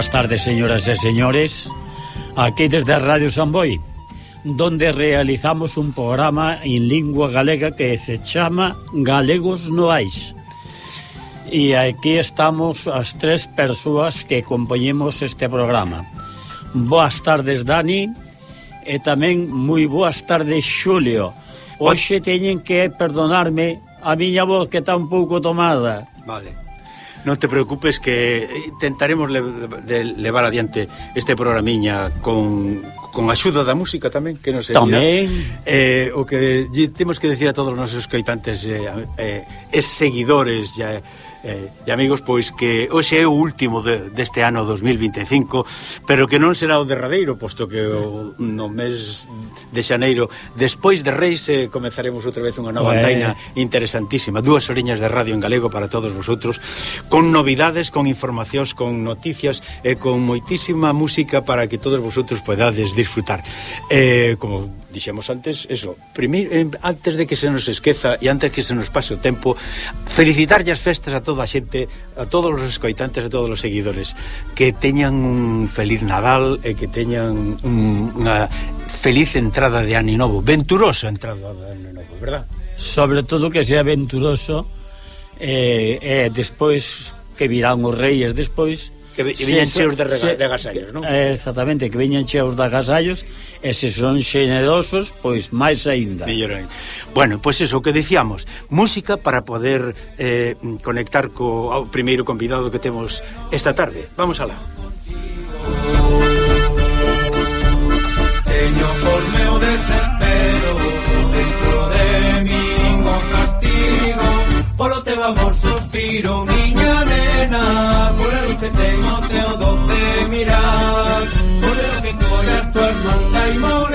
boas tardes, señoras e señores. Aquí desde Radio Samboy, donde realizamos un programa en lingua galega que se chama Galegos Noais. E aquí estamos as tres persoas que compoñemos este programa. Boas tardes, Dani, e tamén moi boas tardes, Xulio. Hoxe teñen que perdonarme a miña voz que está un pouco tomada. Vale non te preocupes que intentaremos le, de levar adiante este programiña con, con axuda da música tamén que nos Tamén. eh, o que temos que decir a todos os nosos coitantes eh, eh, es seguidores e eh, e amigos, pois que hoxe é o último de, deste ano 2025 pero que non será o derradeiro posto que o, no mes de xaneiro despois de Reis eh, comezaremos outra vez unha nova eh. andaina interesantísima. Dúas oriñas de radio en galego para todos vosotros con novidades, con informacións con noticias e eh, con moitísima música para que todos vosotros podades disfrutar. Eh, como dixemos antes, eso primeiro, eh, antes de que se nos esqueza e antes que se nos pase o tempo felicitarlle as festas a todos toda a xente, a todos os escoitantes e todos os seguidores que teñan un feliz Nadal e que teñan un, unha feliz entrada de Ano Novo, venturosa entrada de Ano Novo, verdad? Sobre todo que sea venturoso e eh, eh, despois que virán os reis despois Que ve, viñan cheos de, rega, de agasallos, non? Eh, exactamente, que viñan cheos de agasallos e se son xenerosos, pois máis aínda. Bueno, pois iso que dicíamos, música para poder eh, conectar co ao primeiro convidado que temos esta tarde. Vamos alá. Teño por meu desespero dentro de min o castigo polo teu amor suspiro miña nena por Mặc.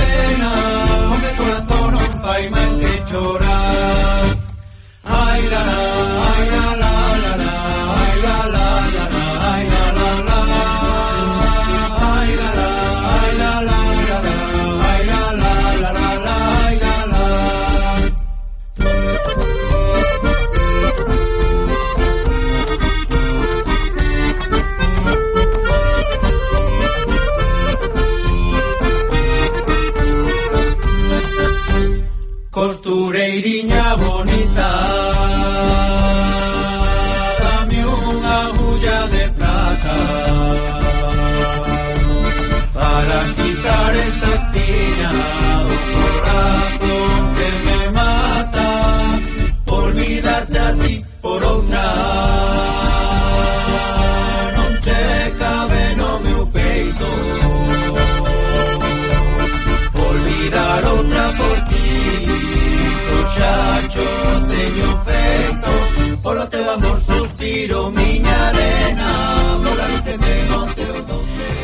costureiriña bonita. Dame unha agulla de plata. Para quitar estas tiñas teño feito Polo teu amor suspiro, miña nena Mola que o teu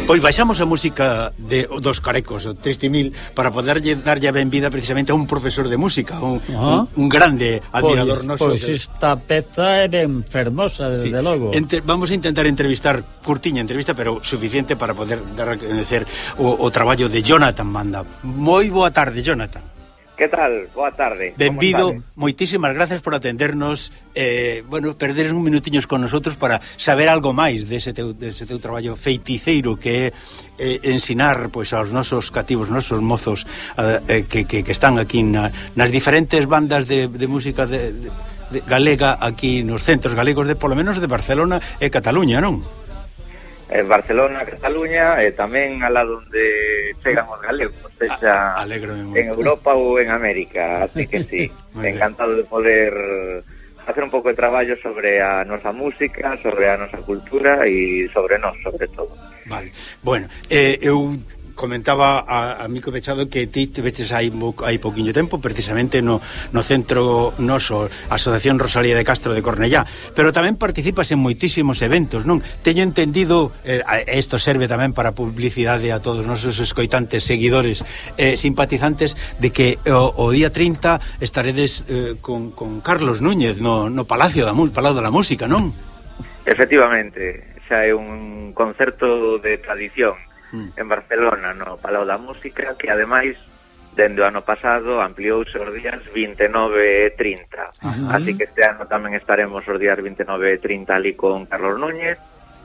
Pois baixamos a música de dos carecos, o 3000, para poderlle darlle a benvida precisamente a un profesor de música, un, ah. un, un grande admirador pois, noso. Pois esta peza é ben fermosa, desde sí. logo. Entre, vamos a intentar entrevistar, curtiña entrevista, pero suficiente para poder dar a conocer o, o traballo de Jonathan Manda. Moi boa tarde, Jonathan. Que tal? Boa tarde. Benvido, moitísimas gracias por atendernos. Eh, bueno, perderes un minutiños con nosotros para saber algo máis dese teu, dese teu traballo feiticeiro que é eh, ensinar pois aos nosos cativos, nosos mozos eh, que, que, que están aquí na, nas diferentes bandas de, de música de, de, de galega aquí nos centros galegos de polo menos de Barcelona e Cataluña, non? en Barcelona, Cataluña e tamén alá onde chegan os galegos, sexa a, en Europa ou en América, así que sí, encantado de poder hacer un pouco de traballo sobre a nosa música, sobre a nosa cultura e sobre nós, sobre todo. Vale. Bueno, eh, eu comentaba a, a Mico Pechado que ti estiveches hai, hai poquinho tempo precisamente no, no centro noso Asociación Rosalía de Castro de Cornellá pero tamén participas en moitísimos eventos non teño entendido isto eh, serve tamén para publicidade a todos nosos escoitantes, seguidores eh, simpatizantes de que eh, o, o día 30 estaredes eh, con, con Carlos Núñez no, no Palacio da Palau da Música non? Efectivamente, xa é un concerto de tradición mm. en Barcelona, no Palau da Música, que ademais dende o ano pasado ampliouse os días 29 e 30. Ajá. Así que este ano tamén estaremos os días 29 e 30 ali con Carlos Núñez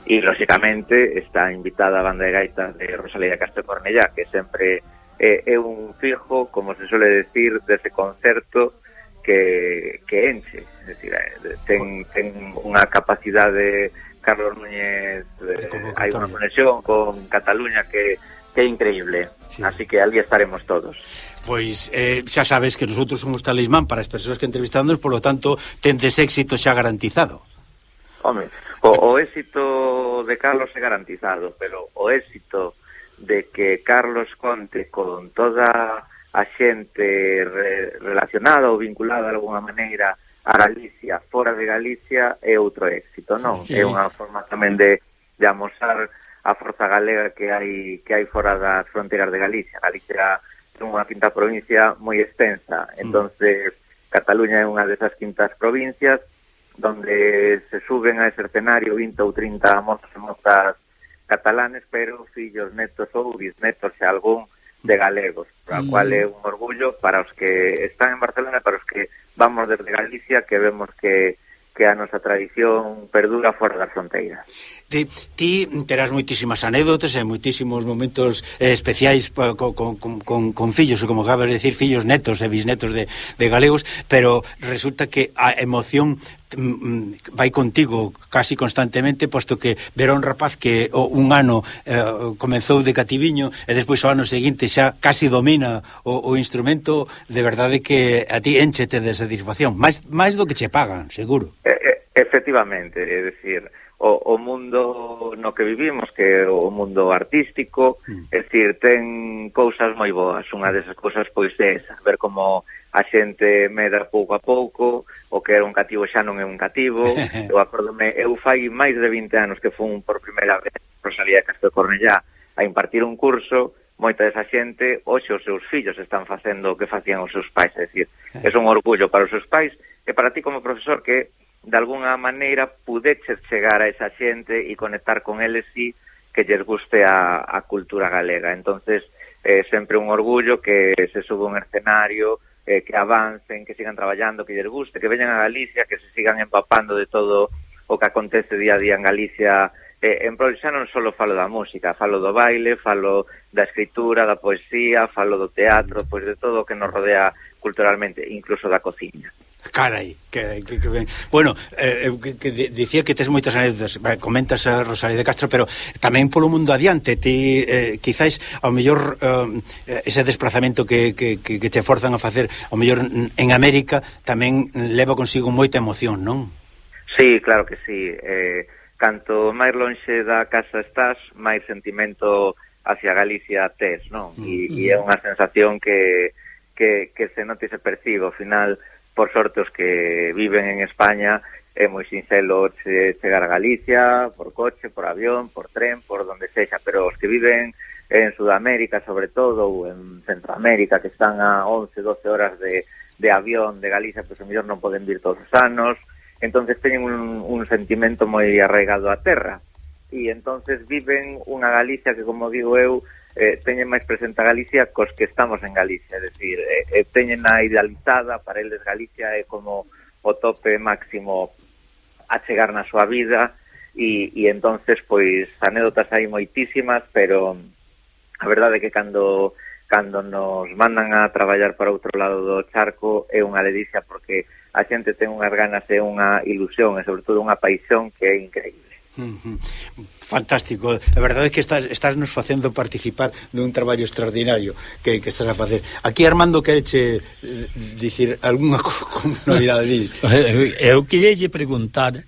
e, lóxicamente, está invitada a banda de gaitas de Rosalía Castro Cornellá, que sempre é, é un fijo, como se suele decir, dese concerto que, que enche. Es decir, eh, ten, ten unha capacidade Carlos Núñez eh, hai unha conexión con Cataluña que que é increíble. Sí. Así que ali estaremos todos. Pois eh, xa sabes que nosotros somos talismán para as persoas que entrevistándonos, por lo tanto, tendes éxito xa garantizado. Home, o, o éxito de Carlos é garantizado, pero o éxito de que Carlos conte con toda a xente re, relacionada ou vinculada de alguna maneira a Galicia fora de Galicia é outro éxito, non? Sí, é unha forma tamén de, de amosar a forza galega que hai que hai fora das fronteiras de Galicia. Galicia é unha quinta provincia moi extensa, mm. entonces mm. Cataluña é unha desas quintas provincias donde se suben a ese escenario 20 ou 30 mozos e mozas catalanes, pero fillos, netos ou bisnetos e algún de galegos, a mm. cual é mm. un orgullo para os que están en Barcelona, para os que vamos desde Galicia, que vemos que que a nosa tradición perdura fora das fronteiras ti, ti terás moitísimas anécdotas e moitísimos momentos eh, especiais pa, co, con, con, con, con fillos, como acabas de decir, fillos netos e bisnetos de, de galegos, pero resulta que a emoción mm, mm, vai contigo casi constantemente posto que verá un rapaz que o, un ano eh, comenzou de cativiño e despois o ano seguinte xa casi domina o, o instrumento de verdade que a ti enchete de satisfacción máis, máis do que che pagan, seguro. E, e, Efectivamente, é dicir o, o mundo no que vivimos, que é o mundo artístico, mm. é dicir, ten cousas moi boas. Unha desas cousas pois é esa, ver como a xente medra pouco a pouco, o que era un cativo xa non é un cativo. eu acordome, eu fai máis de 20 anos que fun por primeira vez Rosalía Castro Cornellá a impartir un curso, moita desa xente, hoxe os seus fillos están facendo o que facían os seus pais, é dicir, eh. é un orgullo para os seus pais e para ti como profesor que de alguna maneira pudeches chegar a esa xente e conectar con eles si que lles guste a, a cultura galega. entonces é eh, sempre un orgullo que se suba un escenario, eh, que avancen, que sigan traballando, que lles guste, que veñan a Galicia, que se sigan empapando de todo o que acontece día a día en Galicia eh, en prol xa non só falo da música, falo do baile, falo da escritura, da poesía, falo do teatro, pois de todo o que nos rodea culturalmente, incluso da cociña. Carai, que, que, que ben. Bueno, eh, eh que, que dicía que tes moitas anécdotas, comentas a Rosalía de Castro, pero tamén polo mundo adiante, ti eh, quizáis ao mellor eh, eh ese desplazamento que, que, que, que te forzan a facer ao mellor en América tamén leva consigo moita emoción, non? Sí, claro que sí. Eh, canto máis lonxe da casa estás, máis sentimento hacia Galicia tes, non? Mm, e, mm -hmm. e é unha sensación que, que, que se noti se percibe. Ao final, por sorte os que viven en España é moi sincero che, chegar a Galicia por coche, por avión, por tren, por donde sexa, pero os que viven en Sudamérica sobre todo ou en Centroamérica que están a 11, 12 horas de, de avión de Galicia, pois pues, o mellor non poden vir todos os anos, entonces teñen un, un sentimento moi arraigado á terra. E entonces viven unha Galicia que como digo eu eh, teñen máis presente a Galicia cos que estamos en Galicia, é dicir, eh, eh, teñen a idealizada, para eles Galicia é como o tope máximo a chegar na súa vida, e, e entonces, pois, anécdotas hai moitísimas, pero a verdade é que cando cando nos mandan a traballar para outro lado do charco é unha ledicia porque a xente ten unhas ganas e unha ilusión e sobre todo unha paixón que é increíble. Fantástico, a verdade é que estás, estás nos facendo participar dun traballo extraordinario que, que estás a facer Aquí Armando que eh, dicir alguna novidade di. Eh, eh, eu queria lle preguntar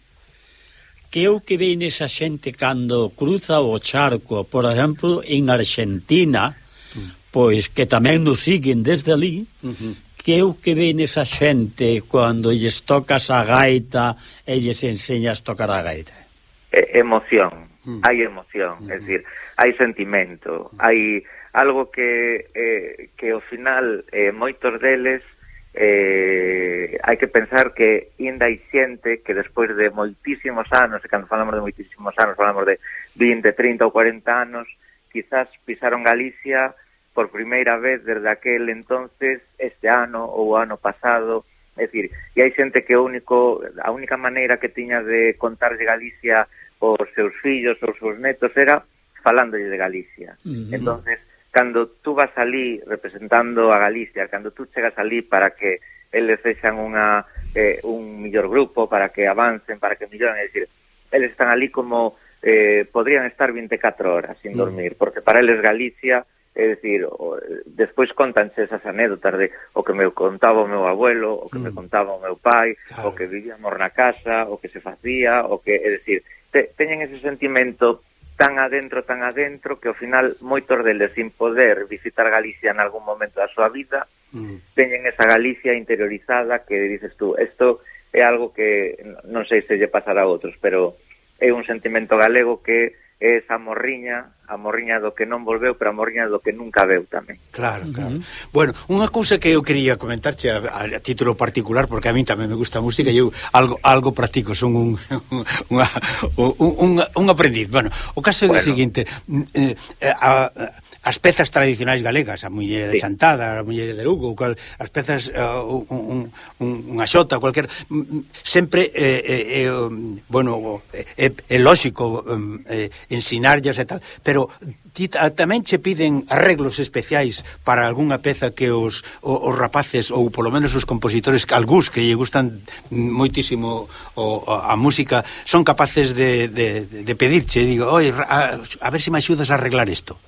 que é o que ven esa xente cando cruza o charco por exemplo en Argentina mm. pois que tamén nos siguen desde ali uh -huh. que é o que ven esa xente cando lles tocas a gaita e lles enseñas tocar a gaita? eh, emoción, mm. hai emoción, mm -hmm. é dicir, hai sentimento, hai algo que eh, que ao final eh, moitos deles eh, hai que pensar que ainda hai xente que despois de moitísimos anos, e cando falamos de moitísimos anos, falamos de 20, 30 ou 40 anos, quizás pisaron Galicia por primeira vez desde aquel entonces, este ano ou ano pasado, é dicir, e hai xente que o único, a única maneira que tiña de contar de Galicia os seus fillos, os seus netos, era falándolle de Galicia. Uh -huh. entonces cando tú vas ali representando a Galicia, cando tú chegas ali para que eles sexan unha, eh, un millor grupo, para que avancen, para que milloren, é dicir, eles están ali como eh, podrían estar 24 horas sin dormir, uh -huh. porque para eles Galicia É dicir, despois contanse esas anécdotas de o que me contaba o meu abuelo, o que mm. me contaba o meu pai, claro. o que vivíamos na casa, o que se facía, o que, é dicir, te, teñen ese sentimento tan adentro, tan adentro, que ao final moitos deles sin poder visitar Galicia en algún momento da súa vida, mm. teñen esa Galicia interiorizada que dices tú, isto é algo que non sei se lle pasará a outros, pero é un sentimento galego que é esa morriña, a morriña do que non volveu, pero a morriña do que nunca veu tamén. Claro, claro. Uh -huh. Bueno, unha cousa que eu quería comentarche a, a, a título particular, porque a mí tamén me gusta a música, e eu algo algo practico, son un unha, un, un, un aprendiz. Bueno, o caso é bueno. o seguinte, eh, a, a as pezas tradicionais galegas, a muller de sí. Chantada, a muller de Lugo, cal, as pezas uh, un, un, unha xota, cualquier sempre eh, eh, eh um, bueno, eh, é, é lógico um, eh, ensinarlles e tal, pero ti, tamén che piden arreglos especiais para algunha peza que os, os, os rapaces ou polo menos os compositores algús que lle gustan moitísimo o, a, a música son capaces de, de, de pedirche, digo, "Oi, a, a ver se si me axudas a arreglar isto."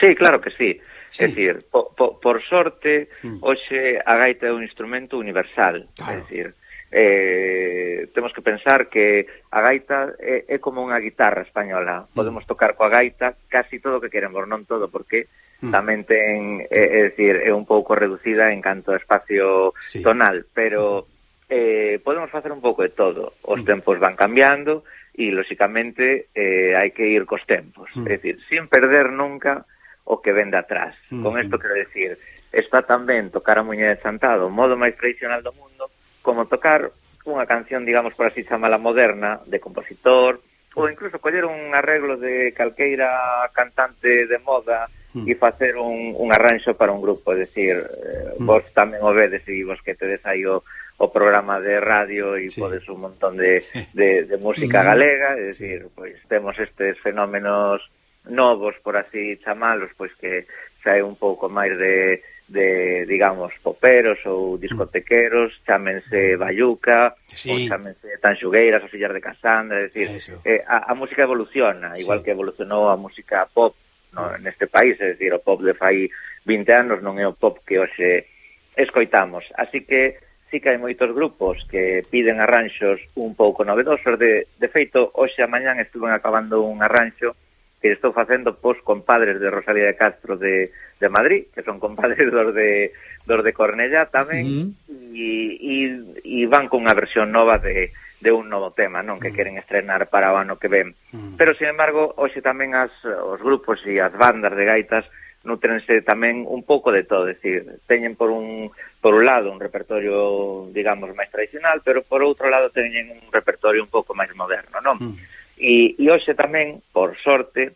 Sí, claro que sí. sí. É dicir, po, po, por sorte, mm. hoxe a gaita é un instrumento universal. Claro. É dicir, eh, temos que pensar que a gaita é, é como unha guitarra española. Mm. Podemos tocar coa gaita casi todo o que queremos, non todo, porque mm. tamén ten, é, é dicir, é un pouco reducida en canto a espacio sí. tonal, pero mm-hmm. eh, podemos facer un pouco de todo. Os mm. tempos van cambiando e, lóxicamente, eh, hai que ir cos tempos. É dicir, sin perder nunca o que vende atrás. Mm. Con isto quero decir, está tamén tocar a Muñe de Santado, o modo máis tradicional do mundo, como tocar unha canción, digamos, por así chamala moderna, de compositor, ou incluso coller un arreglo de calqueira cantante de moda mm. e facer un, un arranxo para un grupo, é dicir, mm. vos tamén o vedes e vos que tedes aí o, o programa de radio e sí. podes un montón de, de, de música galega, é dicir, pois temos estes fenómenos novos, por así chamalos, pois que sae un pouco máis de, de digamos, poperos ou discotequeros, chámense Bayuca, sí. ou chámense Tanxugueiras, ou Fillas de Casandra, é dicir, eh, a, a música evoluciona, igual sí. que evolucionou a música pop no, neste país, é dicir, o pop de fai 20 anos non é o pop que hoxe escoitamos. Así que sí que hai moitos grupos que piden arranxos un pouco novedosos. De, de feito, hoxe a mañán estuven acabando un arranxo que estou facendo pois compadres de Rosalía de Castro de, de Madrid, que son compadres dos de, dos de Cornella tamén, uh -huh. e, e, e van a versión nova de, de un novo tema, non que mm. queren estrenar para o ano que ven. Uh -huh. Pero, sin embargo, hoxe tamén as, os grupos e as bandas de gaitas nutrense tamén un pouco de todo, decir, teñen por un por un lado un repertorio, digamos, máis tradicional, pero por outro lado teñen un repertorio un pouco máis moderno, non? Mm. E, e hoxe tamén, por sorte,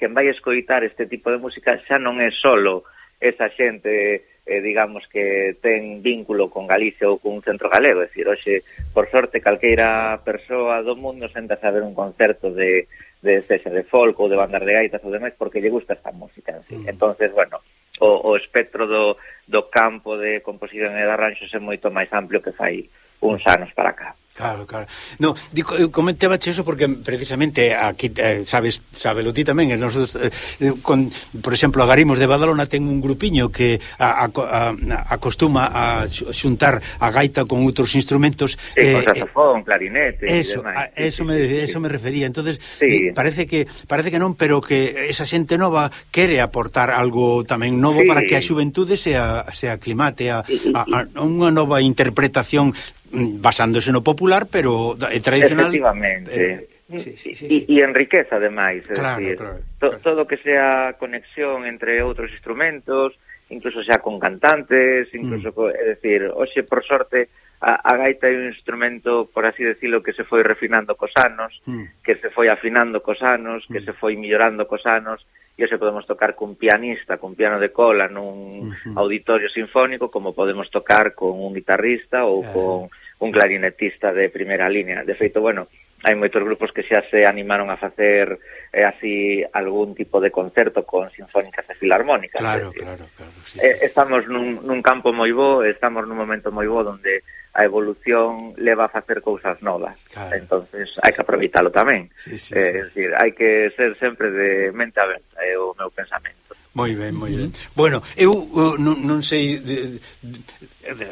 quen vai escoitar este tipo de música xa non é solo esa xente, eh, digamos, que ten vínculo con Galicia ou cun centro galego. É dicir, hoxe, por sorte, calqueira persoa do mundo senta a ver un concerto de, de sexa de folk ou de banda de gaitas ou demais porque lle gusta esta música. Sí. Mm. entonces, bueno, o, o espectro do, do campo de composición e de arranxos é moito máis amplio que fai uns anos para cá. Claro, claro. No, digo, eu comentaba eso porque precisamente aquí, eh, sabes, sabelo ti tamén, eh, nosotros, eh, eh, con, por exemplo, Agarimos de Badalona ten un grupiño que a, a, a, acostuma a xuntar a gaita con outros instrumentos. Sí, eh, eh, saxofón, clarinete Eso. A, eso, sí, me, sí, eso sí. me refería. entonces sí. parece que parece que non, pero que esa xente nova quere aportar algo tamén novo sí. para que a xuventude se, se aclimate a, a, a unha nova interpretación mm, basándose no popular popular, pero é eh, tradicional. Efectivamente. Eh, Sí, sí, sí, sí. E, e enriqueza ademais, claro, decir, claro, claro. Todo que sea conexión entre outros instrumentos, incluso xa con cantantes, mm. incluso, mm. co, é dicir, hoxe por sorte a, a gaita é un instrumento, por así decirlo, que se foi refinando cos anos, mm. que se foi afinando cos anos, mm. que se foi millorando cos anos, e se podemos tocar cun pianista, cun piano de cola nun mm -hmm. auditorio sinfónico, como podemos tocar con un guitarrista ou yeah. con un clarinetista de primeira línea. De feito, bueno, hai moitos grupos que xa se animaron a facer eh, así algún tipo de concerto con sinfónicas e filarmónicas. Claro, claro, claro. Sí, sí. Eh, estamos nun, nun campo moi bo, estamos nun momento moi bo onde a evolución leva a facer cousas novas. Claro. entonces hai que aproveitalo tamén. Sí, sí, eh, sí. Es decir, hai que ser sempre de mente aberta, é eh, o meu pensamento. Moi ben, moi ben. Bueno, eu non, non sei de, de,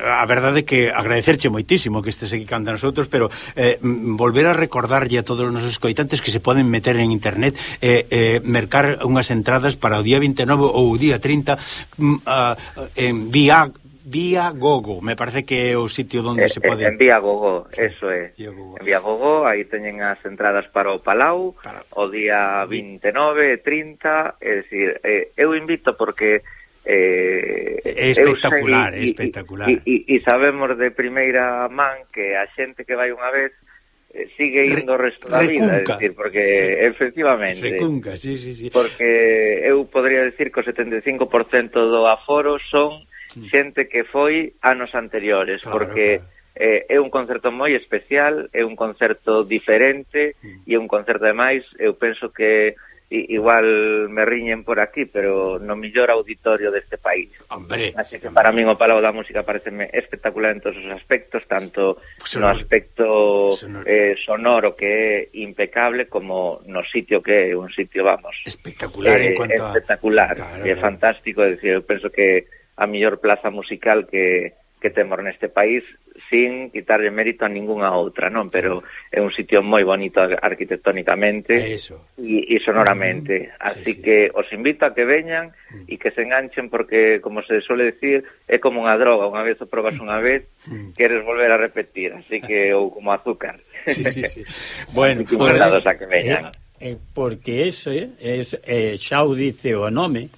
a verdade é que agradecerche moitísimo que estes aquí canta nosotros, pero eh, volver a recordarlle a todos os nosos coitantes que se poden meter en internet e eh, eh, mercar unhas entradas para o día 29 ou o día 30 uh, en vía Vía Gogo, me parece que é o sitio onde eh, se pode... Eh, en Vía Gogo, eso é. Vía Gogo. En Vía Gogo, aí teñen as entradas para o Palau, para... o día 29, 30, é dicir, eh, eu invito porque... Eh, é espectacular, sei, é espectacular. E sabemos de primeira man que a xente que vai unha vez eh, sigue indo o resto da vida, é decir, porque efectivamente. Recunca, sí, sí, sí. Porque eu podría decir que o 75% do aforo son xente que foi anos anteriores, claro, porque claro. Eh, é un concerto moi especial, é un concerto diferente mm. e é un concerto demais, eu penso que igual me riñen por aquí, pero no mellor auditorio deste país. Hombre, Así que para min o Palau da Música pareceme espectacular en todos os aspectos, tanto pues no aspecto sonoro. Eh, sonoro que é impecable como no sitio que é un sitio, vamos, espectacular eh, en cuanto espectacular, a... espectacular, claro, é fantástico, é dicir, eu penso que a mellor plaza musical que, que temos neste país sin quitarlle mérito a ningunha outra, non? Pero é un sitio moi bonito arquitectónicamente e sonoramente. Mm, Así sí, sí. que os invito a que veñan mm. e que se enganchen porque, como se suele decir, é como unha droga, unha vez o probas unha vez, mm. queres volver a repetir, así que ou como azúcar. Sí, sí, sí. bueno, que pues, a que veñan. Eh, eh, porque eso, eh, es, eh, xa o dice o nome,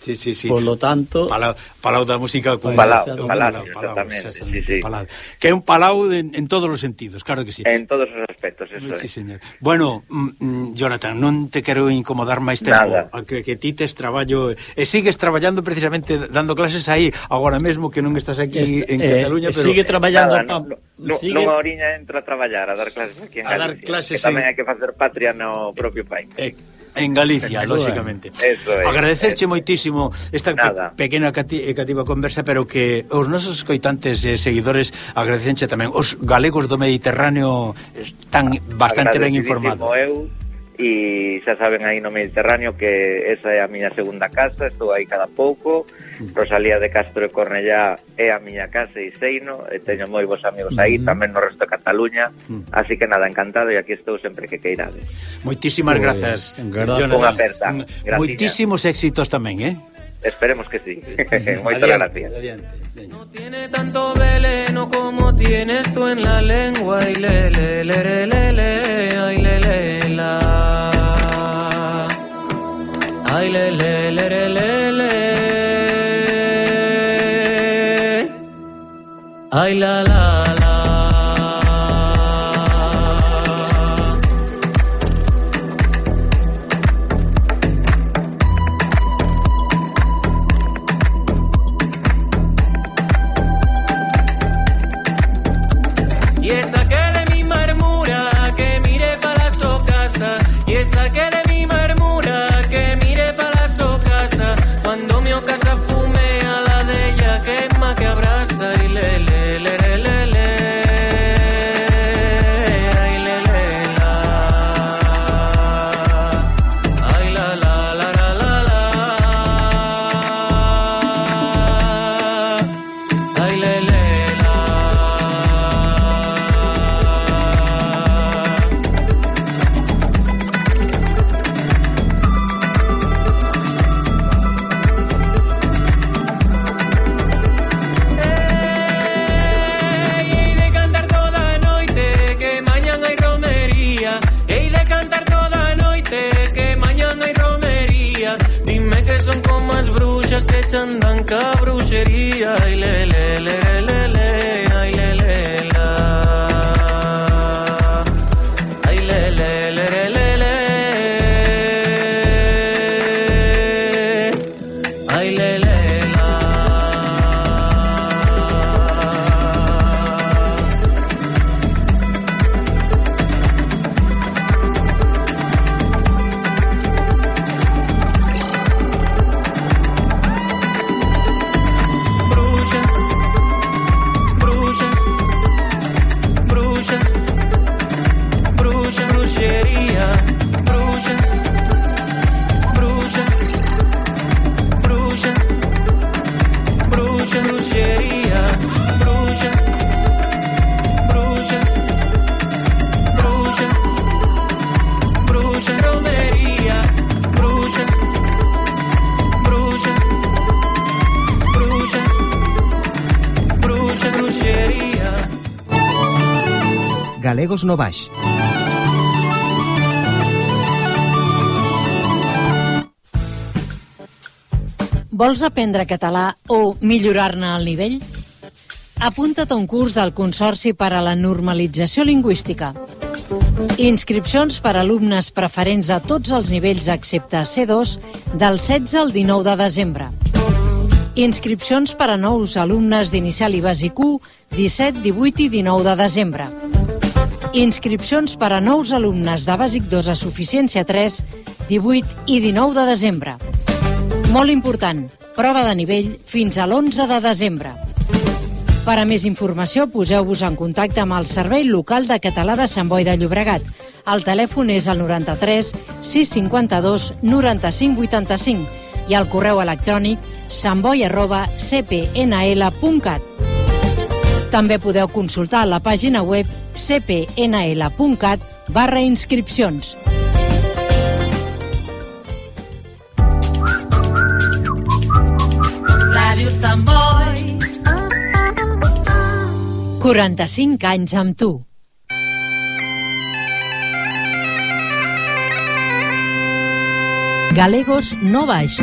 Sí, sí, sí. Por lo tanto... Palau, palau da Música... Palau, palau, palau, exactamente, palau, sí, sí. palau. Que é un palau en, en todos os sentidos, claro que sí. En todos os aspectos, eso sí, é. Señor. Bueno, mm, mm, Jonathan, non te quero incomodar máis tempo. Nada. Que, que ti tes traballo... E sigues traballando precisamente dando clases aí, agora mesmo que non estás aquí Est en eh, Cataluña, eh, pero... Sigue traballando... Nada, pa... no, no, sigue... Nunha oriña entra a traballar, a dar clases aquí en Galicia. A dar clases... Que tamén en... hai que facer patria no propio país. Eh, en Galicia, lóxicamente. Eso é. Agradecerche es. moitísimo esta pe pequena cati cativa conversa, pero que os nosos coitantes e seguidores agradecenche tamén os galegos do Mediterráneo eh, están bastante ben informados. Eu e xa saben aí no Mediterráneo que esa é a miña segunda casa, estou aí cada pouco, mm. Rosalía de Castro e Cornellá é a miña casa e seino, eh, e teño moi vos amigos aí, mm. tamén no resto de Cataluña, mm. así que nada, encantado e aquí estou sempre que queirades. Moitísimas grazas, Jonathan. Moitísimos éxitos tamén, eh? Esperemos que sí. Moitas gracias. No tiene tanto veleno como tienes tú en la lengua y le le le le le le ay le le la ay le le le le le le ay la la la Galegos no Baix. Vols aprendre català o millorar-ne el nivell? Apunta't a un curs del Consorci per a la Normalització Lingüística. Inscripcions per a alumnes preferents de tots els nivells excepte C2 del 16 al 19 de desembre. Inscripcions per a nous alumnes d'inicial i bàsic 1, 17, 18 i 19 de desembre. Inscripcions per a nous alumnes de bàsic 2 a suficiència 3, 18 i 19 de desembre. Molt important, prova de nivell fins a l'11 de desembre. Per a més informació, poseu-vos en contacte amb el Servei Local de Català de Sant Boi de Llobregat. El telèfon és el 93 652 95 85 i el correu electrònic santboi arroba cpnl.cat. També podeu consultar la pàgina web cpnl.cat barra inscripcions. Ràdio Sant Boi. 45 anys amb tu. Galegos no baix.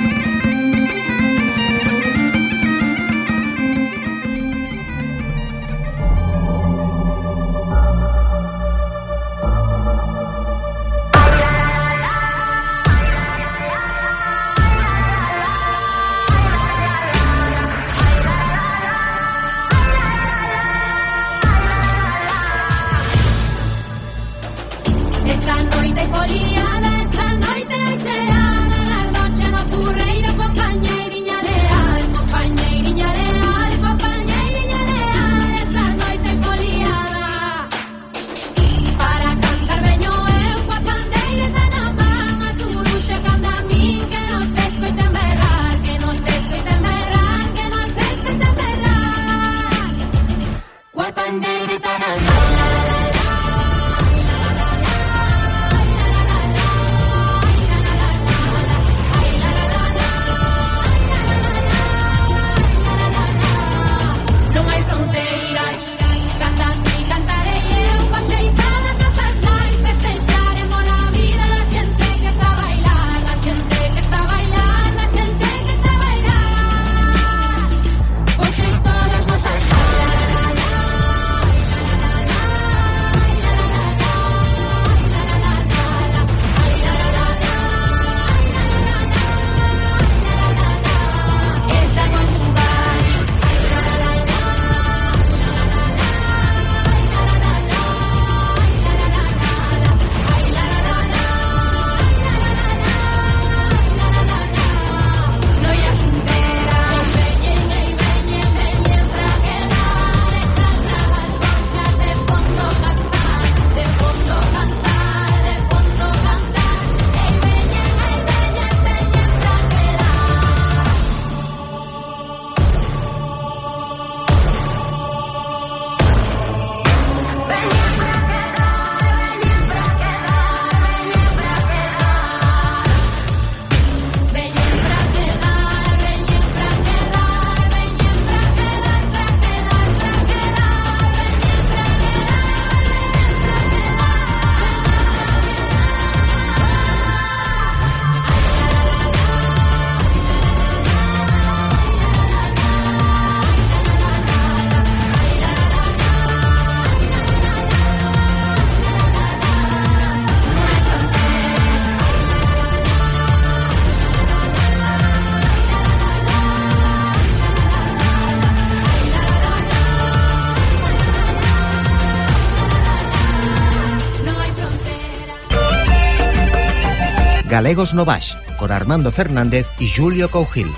Galegos no Baix, con Armando Fernández y Julio Cougil.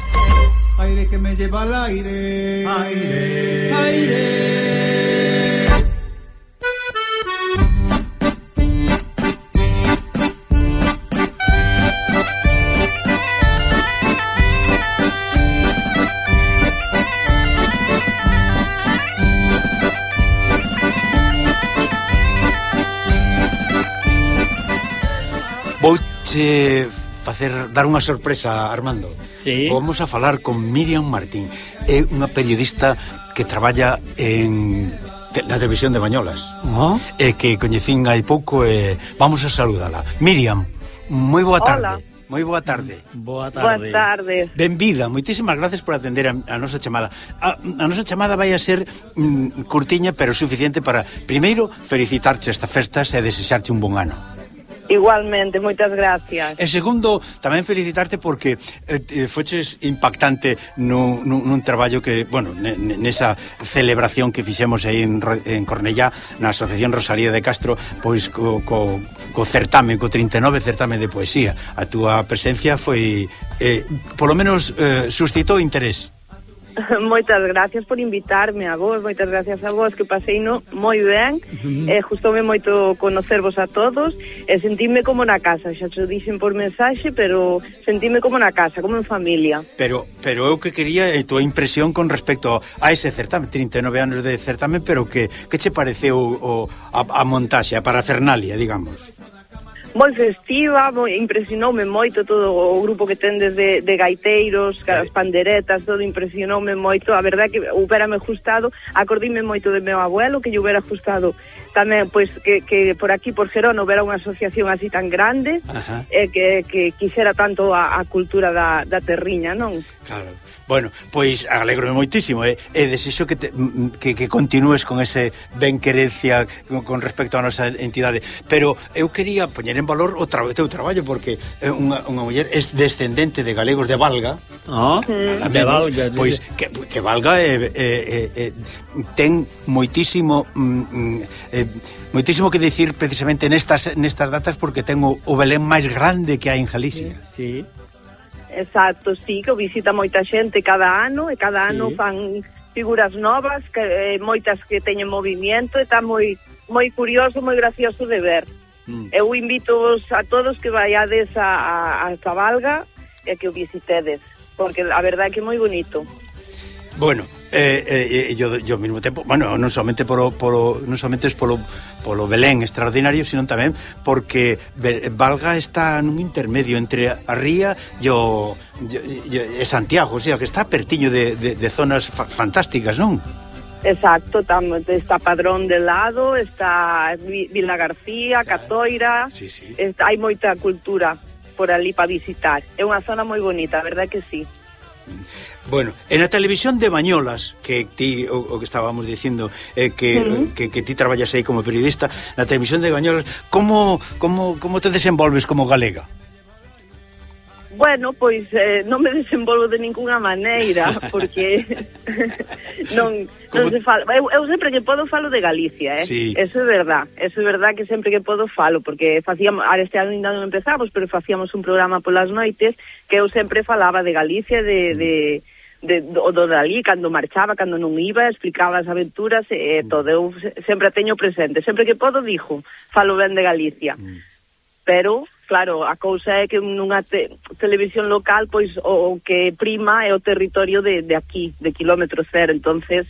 Aire que me lleva al aire. Aire. Aire. quise facer dar unha sorpresa Armando. Sí. Vamos a falar con Miriam Martín, é unha periodista que traballa en te, na televisión de Bañolas. Uh -huh. E que coñecín hai pouco e vamos a saludala. Miriam, moi boa tarde. Hola. Moi boa tarde. Boa tarde. Boa tarde. Benvida, moitísimas gracias por atender a, a nosa chamada. A, a nosa chamada vai a ser mm, curtiña, pero suficiente para, primeiro, felicitarche esta festa e desexarte un bon ano. Igualmente, moitas gracias. E segundo, tamén felicitarte porque eh, eh foches impactante nun, nun, nun traballo que, bueno, nesa celebración que fixemos aí en, en Cornellá, na Asociación Rosalía de Castro, pois co, co, co certame, co 39 certame de poesía. A túa presencia foi, eh, polo menos, eh, suscitou interés. Moitas gracias por invitarme a vos, moitas gracias a vos, que pasei no moi ben, eh, gustoume moito conocervos a todos, e sentime como na casa, xa te dixen por mensaxe, pero sentime como na casa, como en familia. Pero pero eu que quería eh, a túa impresión con respecto a ese certame, 39 anos de certame, pero que, que che pareceu o, a, a montaxe, a parafernalia, digamos? moi festiva, moi, impresionoume moito todo o grupo que ten desde de gaiteiros, sí. as panderetas, todo impresionoume moito, a verdade que huberame gustado, acordime moito de meu abuelo que lle hubera gustado tamén pois que, que por aquí por Gerona houbera unha asociación así tan grande Ajá. eh, que, que quixera tanto a, a cultura da, da terriña, non? Claro. Bueno, pois alegrome moitísimo e, eh? e desexo que, te, que, que continúes con ese benquerencia con, con respecto á nosa entidade. Pero eu quería poñer en valor o, tra o teu traballo porque eh, unha, unha muller es descendente de galegos de Valga. Ah, de Valga. Pois que, que Valga é, é, é, ten moitísimo mm, mm, eh, moitísimo que dicir precisamente nestas nestas datas porque ten o, o Belén máis grande que hai en Galicia. Sí. sí. Exacto, sí, que o visita moita xente cada ano e cada sí. ano fan figuras novas, que, eh, moitas que teñen movimento, está moi moi curioso, moi gracioso de ver. Mm. Eu invito a todos que vaiades a, a, a Cabalga e que o visitedes, porque a verdade é que é moi bonito. Bueno, Eh, eh, eh, yo, yo ao mesmo tempo, bueno, non somente polo, polo non somente es polo, polo Belén extraordinario, sino tamén porque Valga está nun intermedio entre a Ría e, o, e, eh, e Santiago, o sea, que está pertiño de, de, de zonas fa fantásticas, non? Exacto, tam, está Padrón de lado, está Vila García, Catoira, sí, sí. Está, hai moita cultura por ali para visitar. É unha zona moi bonita, verdad que sí. Bueno, en a televisión de Bañolas, que ti o, o que estábamos dicindo eh, que, uh -huh. que, que ti traballas aí como periodista, na televisión de Bañolas, como como como te desenvolves como galega? Bueno, pois eh, non me desenvolvo de ninguna maneira porque non, non se fala. Eu, eu sempre que podo falo de Galicia, eh? Sí. Eso é verdad. Eso é verdad que sempre que podo falo porque facíamos ahora este ano ainda non empezamos, pero facíamos un programa polas noites que eu sempre falaba de Galicia, de, mm. de de, do, do dali, cando marchaba, cando non iba, explicaba as aventuras e eh, todo. Eu sempre a teño presente. Sempre que podo, dixo, falo ben de Galicia. Mm. Pero claro, a cousa é que nunha te, televisión local pois o, o que prima é o territorio de, de aquí, de kilómetro cero, entonces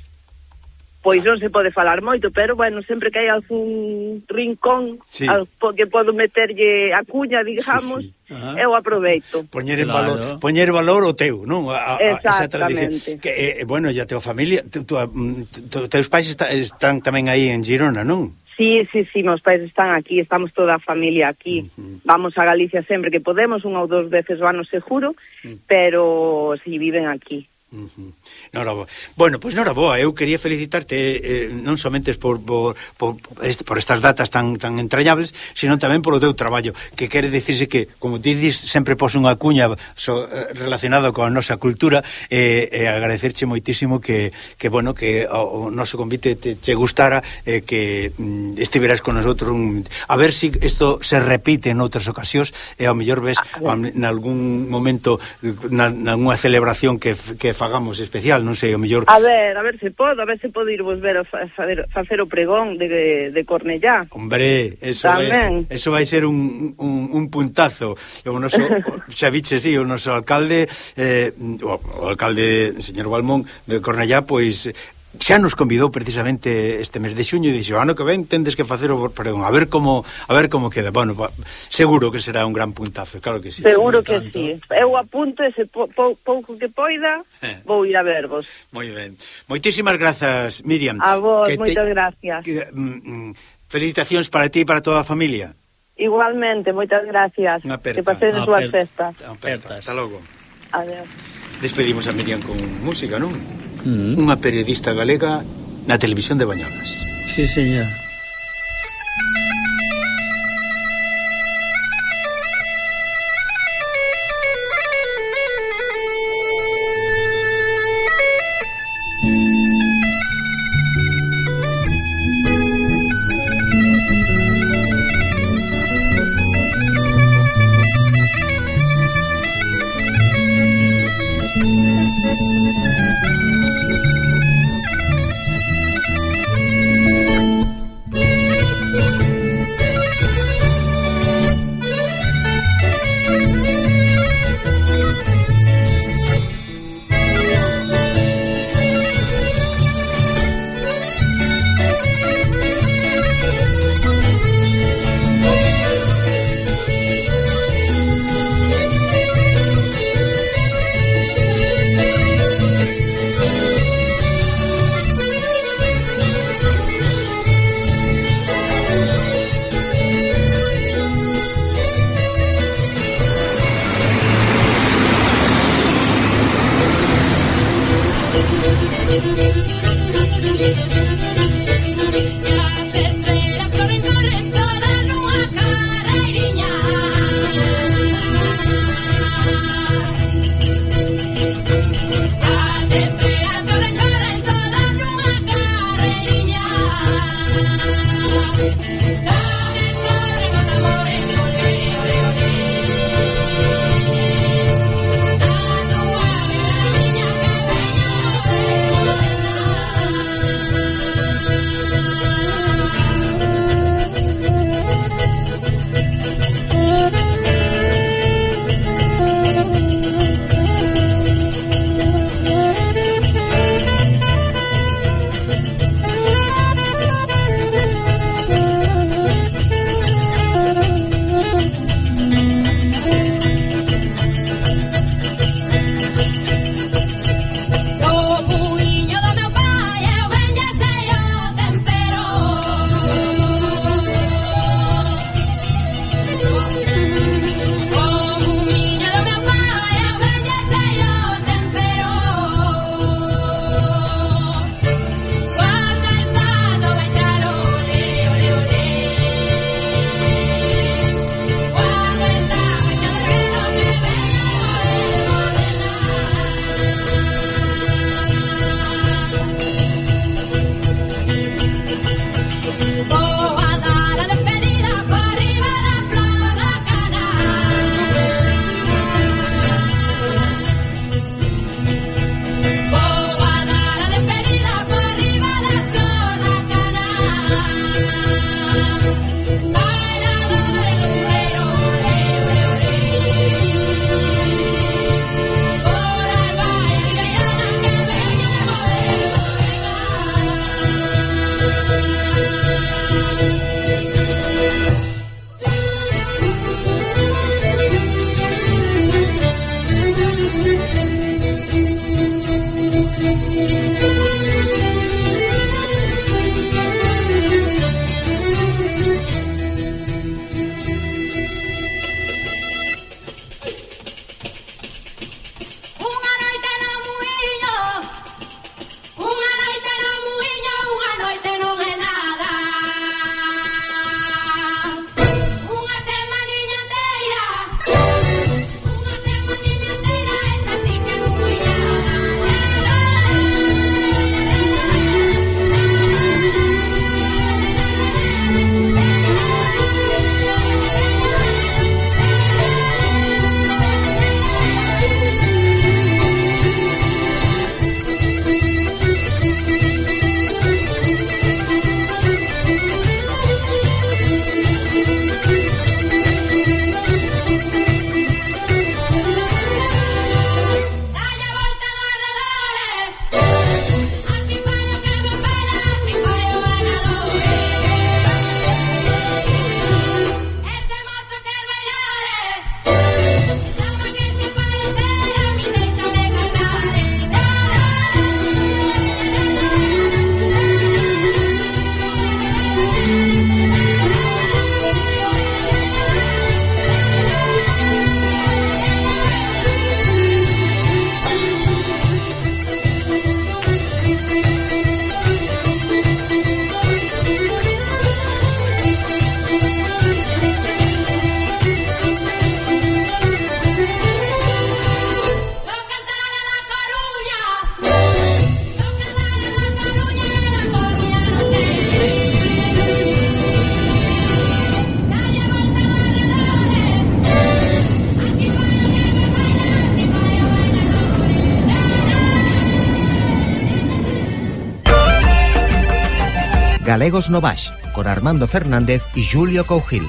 pois non se pode falar moito, pero bueno, sempre que hai algún rincón sí. al, que podo meterlle a cuña, digamos, sí, sí. Ajá. eu aproveito. Poñer en claro. valor, poñer valor o teu, non? A, a, esa tradición que eh, bueno, ya teu familia, tu, tu, mm, tu, teus pais está, están tamén aí en Girona, non? Sí, sí, sí, meus pais están aquí, estamos toda a familia aquí. Uh -huh. Vamos a Galicia sempre que podemos, unha ou dous veces o ano seguro, uh -huh. pero si sí, viven aquí. Uh -huh. Noraboa. Bueno, pois noraboa, eu quería felicitarte eh, non somente por, por, por, este, por estas datas tan tan entrañables, sino tamén polo teu traballo, que quere dicirse que, como ti dis, sempre pos unha cuña so, eh, relacionada coa nosa cultura eh, e eh, eh, agradecerche moitísimo que, que bueno, que o, o noso convite te, te gustara eh, que mm, estiveras con nosotros un... a ver si isto se repite en outras ocasións e eh, ao mellor ves ah, en algún momento na, na unha celebración que, que fagamos especial musical, non sei, o mellor... A ver, a ver se podo, a ver se podo ir vos ver a facer, facer o pregón de, de Cornellá. Hombre, eso, Tamén. es, eso vai ser un, un, un puntazo. O noso, xa viche, sí, o noso alcalde, eh, o, o alcalde, señor Balmón, de Cornellá, pois xa nos convidou precisamente este mes de xuño e dixo, ano que ven tendes que facer o perdón, a ver como a ver como queda. Bueno, pa, seguro que será un gran puntazo, claro que sí. Seguro que tanto. sí. Eu apunto ese po, po, pouco que poida, eh. vou ir a vervos. Moi ben. Moitísimas grazas, Miriam. A vos, moitas te, gracias. Que, mm, mm, felicitacións para ti e para toda a familia. Igualmente, moitas gracias. Que pasedes súas festas. Aperta, hasta logo. Adiós. Despedimos a Miriam con música, non? mm. unha periodista galega na televisión de Bañolas. Sí, señor. Novash, con Armando Fernández y Julio Cougil.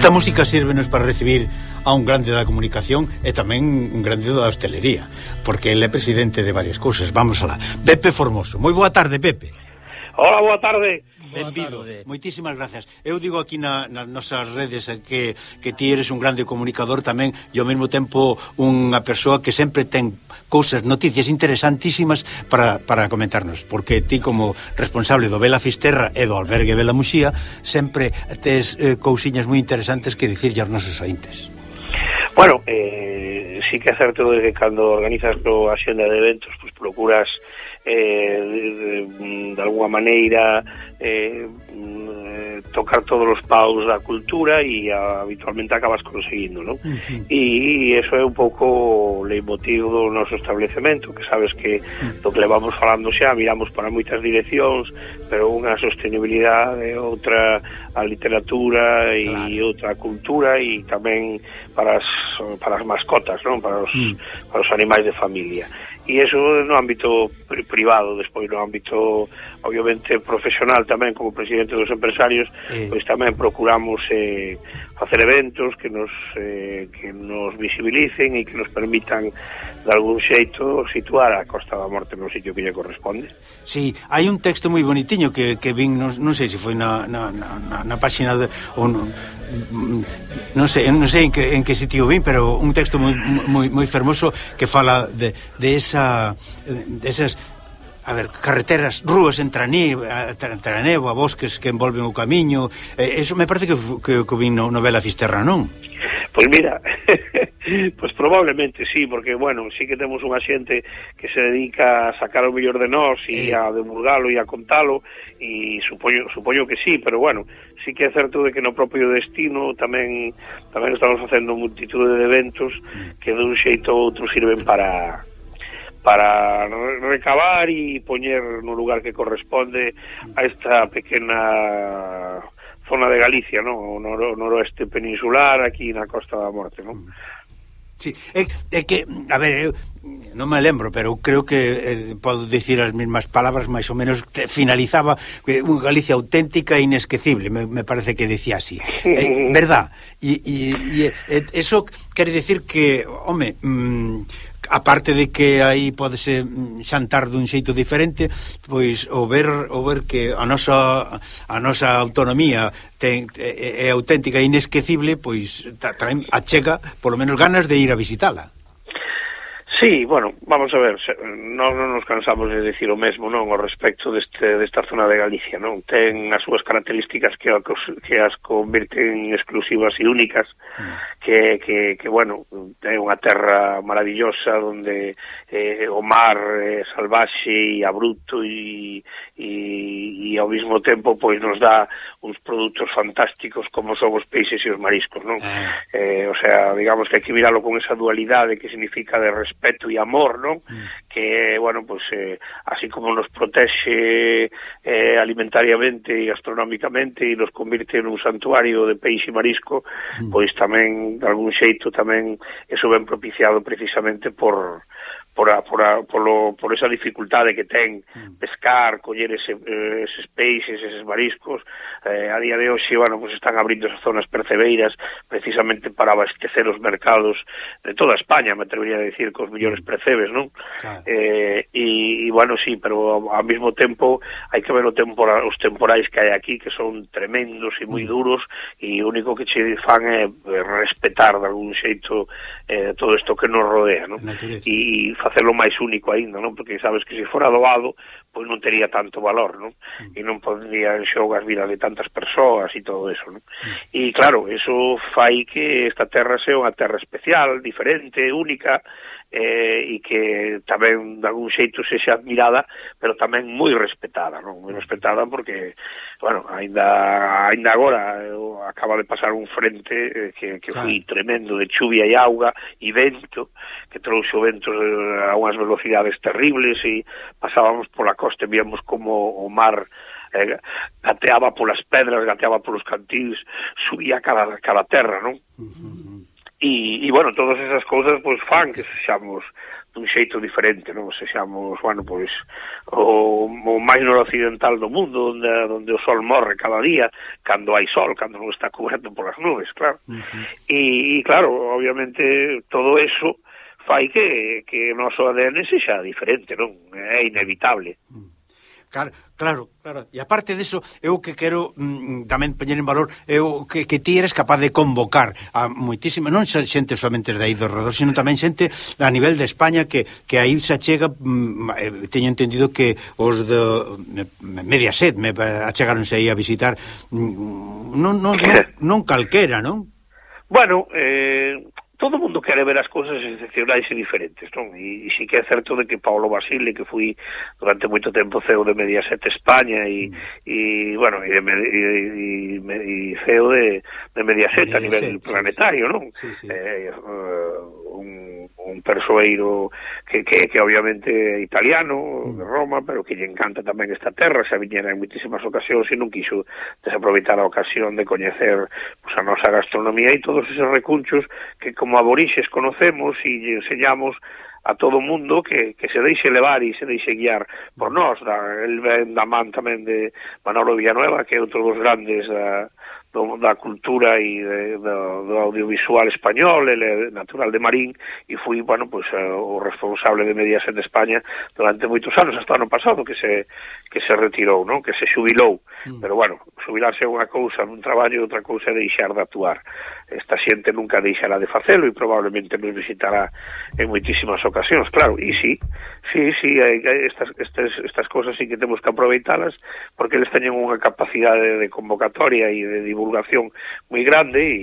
Esta música sírvenos para recibir a un grande da comunicación e tamén un grande da hostelería, porque ele é presidente de varias cousas. Vamos alá. Pepe Formoso. Moi boa tarde, Pepe. Hola, boa tarde. Benvido. Moitísimas grazas. Eu digo aquí na, nas nosas redes que, que ti eres un grande comunicador tamén e ao mesmo tempo unha persoa que sempre ten cousas, noticias interesantísimas para, para comentarnos, porque ti como responsable do Vela Fisterra e do Albergue Vela Muxía sempre tes eh, cousiñas moi interesantes que dicirlle aos nosos ointes. Bueno, eh, sí que é certo que cando organizas a xenda de eventos, pues procuras eh, de, de alguma maneira eh, eh, tocar todos os paus da cultura e a, habitualmente acabas conseguindo non? Uh -huh. e, e eso é un pouco o leitmotiv do noso establecemento que sabes que do que levamos falando xa miramos para moitas direccións pero unha sostenibilidade outra a literatura e claro. outra a cultura e tamén para as, para as mascotas non? Para, os, uh -huh. para os animais de familia e eso no ámbito privado, despois no ámbito obviamente profesional tamén como presidente dos empresarios, eh. pois tamén procuramos eh, facer eventos que nos eh, que nos visibilicen e que nos permitan de algún xeito situar a Costa da Morte no sitio que lle corresponde. Sí, hai un texto moi bonitiño que, que vin, non, non sei se foi na, na, na, na páxina de, ou non, mm, non sei, non sei en que, en que sitio vin, pero un texto moi, moi, moi fermoso que fala de, de esa de esas a ver, carreteras, rúas entre a nieve, entre a neva bosques que envolven o camiño, eh, eso me parece que que, que vin no novela Fisterra, non? Pois mira, pois probablemente sí, porque bueno, sí que temos unha xente que se dedica a sacar o mellor de nós e eh... a divulgalo e a contalo e supoño supoño que sí, pero bueno, sí que é certo de que no propio destino tamén tamén estamos facendo multitude de eventos mm. que dun xeito ou outro sirven para para recabar e poñer no lugar que corresponde a esta pequena zona de Galicia, non? O noro, noroeste peninsular, aquí na Costa da Morte, non? Sí, é, é que, a ver, eu non me lembro, pero creo que eh, podo dicir as mesmas palabras, máis ou menos que finalizaba que unha Galicia auténtica e inesquecible, me, me parece que decía así. Eh, verdad? E iso quere decir que, home, mm, aparte de que aí podese mm, xantar dun xeito diferente, pois o ver o ver que a nosa a nosa autonomía ten, é, é auténtica e inesquecible, pois tamén achega polo menos ganas de ir a visitala. Sí, bueno, vamos a ver, non, non nos cansamos de decir o mesmo, non, ao respecto deste, desta zona de Galicia, non? Ten as súas características que, que as convirten en exclusivas e únicas, mm. que, que, que bueno, é unha terra maravillosa onde eh, o mar é salvaxe e abrupto e, e, e ao mesmo tempo pois nos dá uns produtos fantásticos como son os peixes e os mariscos, non? Ah. Eh, o sea, digamos que hai que miralo con esa dualidade que significa de respeto e amor, non? Mm. Que, bueno, pues, eh, así como nos protexe eh, alimentariamente e gastronómicamente e nos convirte en un santuario de peixe e marisco, mm. pois tamén, de algún xeito, tamén eso ben propiciado precisamente por por, a, por, a, polo, por esa dificultade que ten mm. pescar, coller ese, eh, eses peixes, eses mariscos. Eh, a día de hoxe, bueno, pues están abrindo as zonas percebeiras precisamente para abastecer os mercados de toda España, me atrevería a decir, cos millores mm. percebes, non? Claro. Eh, e, e, bueno, sí, pero ao mesmo tempo hai que ver o tempora, os temporais que hai aquí, que son tremendos e moi mm. duros, e o único que che fan é eh, respetar de algún xeito eh, todo isto que nos rodea, non? E, e facelo máis único aínda, non? Porque sabes que se fora doado, pois non tería tanto valor, non? Mm. E non podría en xogo as vidas de tantas persoas e todo eso, non? E claro, eso fai que esta terra sea unha terra especial, diferente, única, eh, e que tamén de algún xeito sexa admirada, pero tamén moi respetada, non? Moi respetada porque, bueno, aínda aínda agora eh, eu, acaba de pasar un frente eh, que, que claro. foi tremendo de chuvia e auga e vento, que trouxo ventos eh, a unhas velocidades terribles e pasábamos pola costa e víamos como o mar eh, gateaba polas pedras, gateaba polos cantís, subía cada, cada terra, non? Uh -huh. E, e bueno, todas esas cousas pois, fan que sexamos dun xeito diferente, non? Sexamos, bueno, pois, o, o máis noroccidental do mundo, onde, onde o sol morre cada día, cando hai sol, cando non está coberto polas nubes, claro. Uh -huh. e, e, claro, obviamente, todo eso fai que, que o noso ADN sexa diferente, non? É inevitable. Uh -huh. Claro, claro, claro. E aparte diso, eu que quero mm, mm tamén poñer en valor eu que, que ti eres capaz de convocar a moitísima, non xente somente de aí do redor, sino tamén xente a nivel de España que, que aí se achega mm, eh, teño entendido que os de Mediaset me achegaronse aí a visitar mm, non, non, non, non calquera, non? Bueno, eh, todo o mundo quere ver as cousas excepcionais e diferentes, non? E, e si que é certo de que Paolo Basile, que foi durante moito tempo CEO de Mediaset España e, mm. e bueno, e, e, e, e CEO de, de Mediaset, Mediaset a nivel sí, planetario, sí, non? Sí, sí. Eh, uh, un un persoeiro que, que, que obviamente é italiano, mm. de Roma, pero que lle encanta tamén esta terra, xa viñera en muitísimas ocasións e non quiso desaproveitar a ocasión de coñecer pues, a nosa gastronomía e todos esos recunchos que como aborixes conocemos e enseñamos a todo o mundo que, que se deixe levar e se deixe guiar por nós, da, el ven da man tamén de Manolo Villanueva, que é outro dos grandes da, do, da cultura e de, do, do audiovisual español, ele natural de Marín, e fui, bueno, pues, eh, o responsable de Mediaset de España durante moitos anos, hasta ano pasado, que se, que se retirou, non? que se xubilou. Mm. Pero, bueno, xubilarse é unha cousa nun traballo, outra cousa é deixar de actuar. Esta xente nunca deixará de facelo e probablemente nos visitará en moitísimas ocasións, claro. E sí, sí, sí, hai, estas, estas, estas cousas sí que temos que aproveitalas porque eles teñen unha capacidade de convocatoria e de divulgación divulgación moi grande e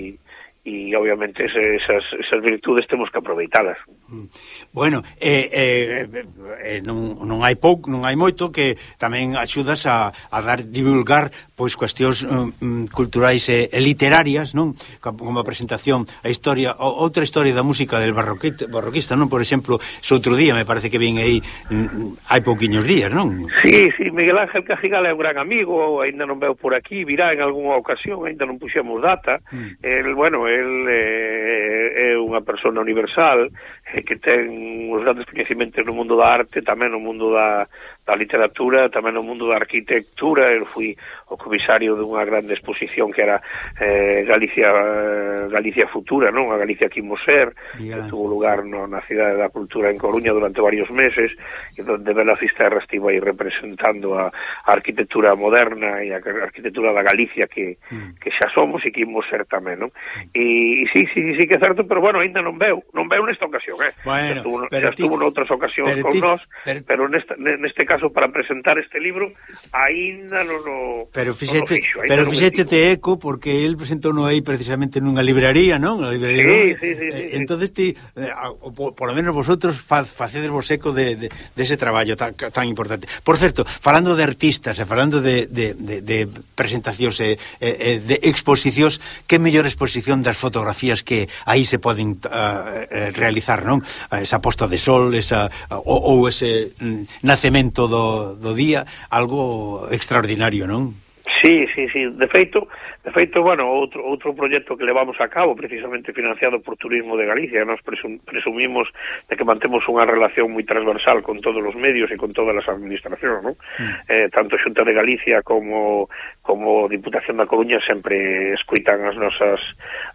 e obviamente esas, esas virtudes temos que aproveitalas. Mm. Bueno, eh, eh, eh, non, non hai pouco, non hai moito que tamén axudas a, a dar divulgar pois cuestións um, um, culturais e, e literarias, non? Como a presentación, a historia, outra historia da música del barroquista, barroquista non? Por exemplo, so outro día, me parece que vin aí mm, hai pouquiños días, non? Sí, sí, Miguel Ángel Cajigal é un gran amigo, aínda non veo por aquí, virá en algunha ocasión, aínda non puxemos data. Mm. El, bueno, el eh, é unha persona universal, eh, que ten os grandes coñecimentos no mundo da arte, tamén no mundo da, da literatura, tamén no mundo da arquitectura, eu fui o comisario dunha grande exposición que era eh, Galicia eh, Galicia Futura, non? A Galicia Quimoser, ser, que tuvo lugar no, na Cidade da Cultura en Coruña durante varios meses, e donde Bela Fisterra estivo aí representando a, a arquitectura moderna e a, a arquitectura da Galicia que, mm. que xa somos e que imos ser tamén, non? Mm. E, e sí, sí, sí que é certo, pero bueno, ainda non veu, non veu nesta ocasión eh. Bueno, estuvo, pero ya estuvo ti, en ocasións pero con ti, nós, pero, pero neste, neste caso para presentar este libro aínda non o Pero fixete, no fixo, pero fixete te eco porque el presentou no aí precisamente nunha librería, non? A librería. Sí, sí, sí, eh, sí. Entonces ti eh, por, por lo menos vosotros faz, facedes vos eco de, de, de ese traballo tan, tan importante. Por certo, falando de artistas, e falando de, de, de, de presentacións e eh, eh, de exposicións, que mellor exposición das fotografías que aí se poden uh, ah, eh, realizar, non? Esa posta de sol, esa ou, ou ese mm, nacemento do, do día, algo extraordinario, non? Sí, sí, sí. De feito, De feito, bueno, outro, outro proxecto que levamos a cabo, precisamente financiado por Turismo de Galicia, nós presum, presumimos de que mantemos unha relación moi transversal con todos os medios e con todas as administracións, ¿no? Mm. Eh, tanto Xunta de Galicia como como Diputación da Coruña sempre escuitan as nosas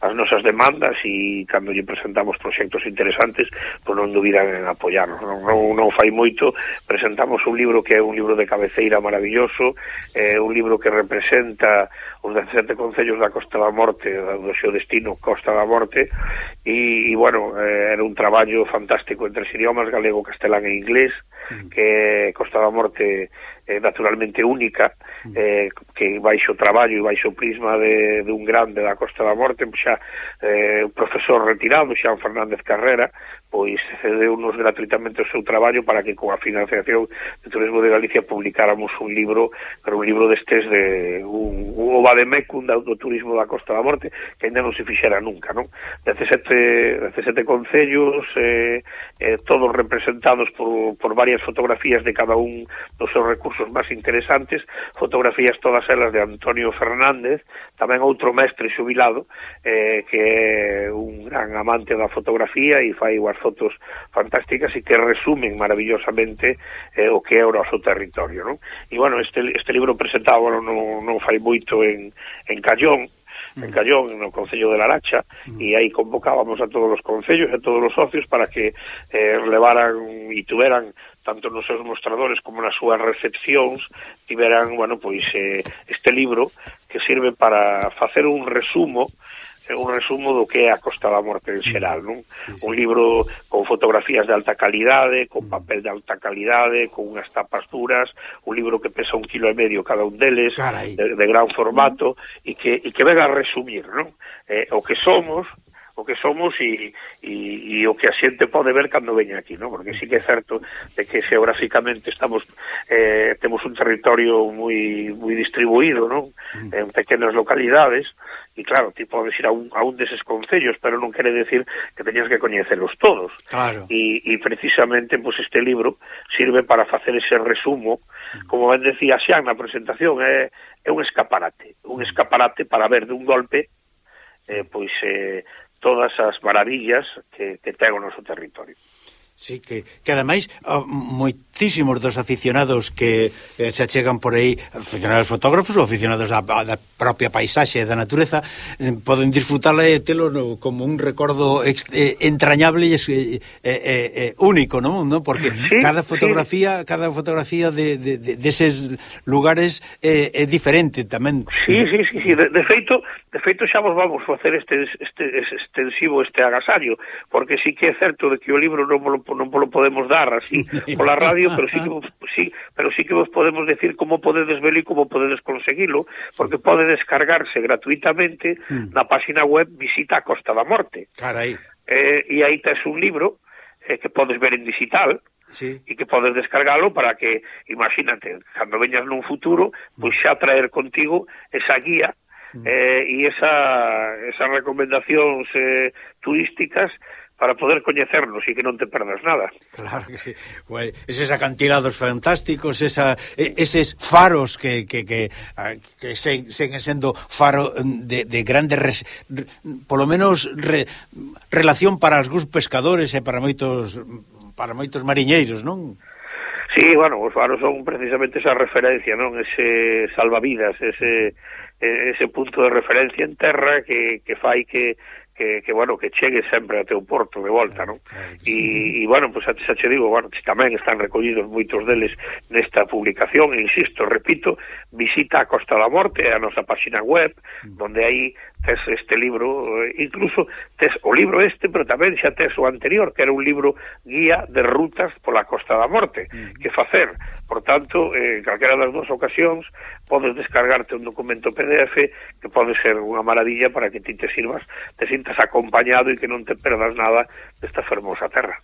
as nosas demandas e cando lle presentamos proxectos interesantes, pois non dubidan en apoiarnos. Non, non, non fai moito, presentamos un libro que é un libro de cabeceira maravilloso, eh, un libro que representa os 17 concellos da Costa da Morte, do seu destino Costa da Morte, e, e bueno, eh, era un traballo fantástico entre os idiomas galego, castelán e inglés, mm. que Costa da Morte é naturalmente única, mm. eh, que baixo traballo e baixo prisma de, de un grande da Costa da Morte, xa eh, profesor retirado, Xan Fernández Carrera, pois cedeu-nos gratuitamente o seu traballo para que coa financiación de Turismo de Galicia publicáramos un libro, pero un libro destes de un, un Ovademecum do turismo da Costa da Morte, que ainda non se fixera nunca, non? 17, 17 concellos, eh, eh, todos representados por, por varias fotografías de cada un dos seus recursos máis interesantes, fotografías todas elas de Antonio Fernández, tamén outro mestre xubilado, eh, que é un gran amante da fotografía e fai unhas fotos fantásticas e que resumen maravillosamente eh, o que é o noso territorio, non? E, bueno, este, este libro presentado non, non fai moito en, en Callón, en mm. Callón, no Concello de Laracha, mm. e aí convocábamos a todos os concellos e a todos os socios para que eh, levaran e tuveran tanto nos seus mostradores como nas súas recepcións tiveran, bueno, pois eh, este libro que sirve para facer un resumo é un resumo do que é a Costa da Morte en xeral, non? Sí, sí. Un libro con fotografías de alta calidade, con mm. papel de alta calidade, con unhas tapas duras, un libro que pesa un kilo e medio cada un deles, de, de gran formato, mm. e que, e que venga a resumir, non? Eh, o que somos, o que somos e, e, e o que a xente pode ver cando veña aquí, non? Porque sí que é certo de que geográficamente estamos eh, temos un territorio moi moi distribuído, non? En pequenas localidades e claro, ti podes ir a un, a un deses concellos, pero non quere decir que teñas que coñecelos todos. Claro. E, e precisamente pues, este libro sirve para facer ese resumo, como ben decía Xan na presentación, é, é un escaparate, un escaparate para ver de un golpe eh, pois eh, todas as maravillas que, que ten o noso territorio. Sí, que, que ademais ah, moitísimos dos aficionados que eh, se achegan por aí aficionados fotógrafos ou aficionados da, da propia paisaxe da natureza eh, poden disfrutala e telo no, como un recordo ex, eh, entrañable e eh, eh, eh, único no mundo porque sí, cada fotografía sí. cada fotografía de, de, de, deses lugares eh, é diferente tamén Sí, sí, sí, sí. De, de feito De feito, xa vos vamos facer este, este, este extensivo este agasallo, porque sí que é certo de que o libro non polo, non polo podemos dar así pola radio, pero sí que vos, sí, pero sí que vos podemos decir como podedes velo e como podedes conseguilo, porque pode descargarse gratuitamente hmm. na página web Visita a Costa da Morte. Carai. Eh, e aí tes un libro eh, que podes ver en digital, sí. e que podes descargalo para que, imagínate, cando veñas nun futuro, pois xa traer contigo esa guía eh, e esa, esas recomendacións eh, turísticas para poder coñecernos e que non te perdas nada. Claro que sí. Bueno, eses acantilados fantásticos, esa, eses faros que, que, que, ah, que sen, seguen sendo faro de, de grande, res, polo menos, re, relación para os pescadores e para moitos para moitos mariñeiros, non? Sí, bueno, os faros son precisamente esa referencia, non? Ese salvavidas, ese ese punto de referencia en terra que, que fai que, que, que bueno, que chegue sempre a teu porto de volta, non? Sí. E, e, bueno, pois pues, xa che digo, bueno, tamén están recollidos moitos deles nesta publicación, e insisto, repito, visita a Costa da Morte, a nosa página web, mm. donde aí tes este libro, eh, incluso tes o libro este, pero tamén xa tes o anterior, que era un libro guía de rutas pola Costa da Morte, que facer. Por tanto, eh, calquera das dúas ocasións, podes descargarte un documento PDF que pode ser unha maravilla para que ti te sirvas, te sintas acompañado e que non te perdas nada desta fermosa terra.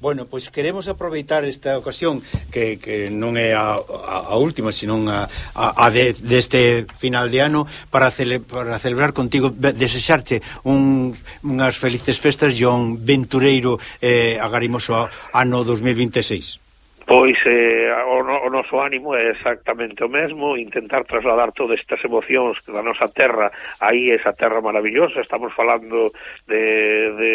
Bueno, pois queremos aproveitar esta ocasión que, que non é a, a, a última, senón a, a, a de, deste final de ano para, cele, para celebrar contigo desexarche un, unhas felices festas e un ventureiro eh, agarimoso ano 2026. Pois eh, o, no, o noso ánimo é exactamente o mesmo, intentar trasladar todas estas emocións da nosa terra, aí esa terra maravillosa, estamos falando de, de,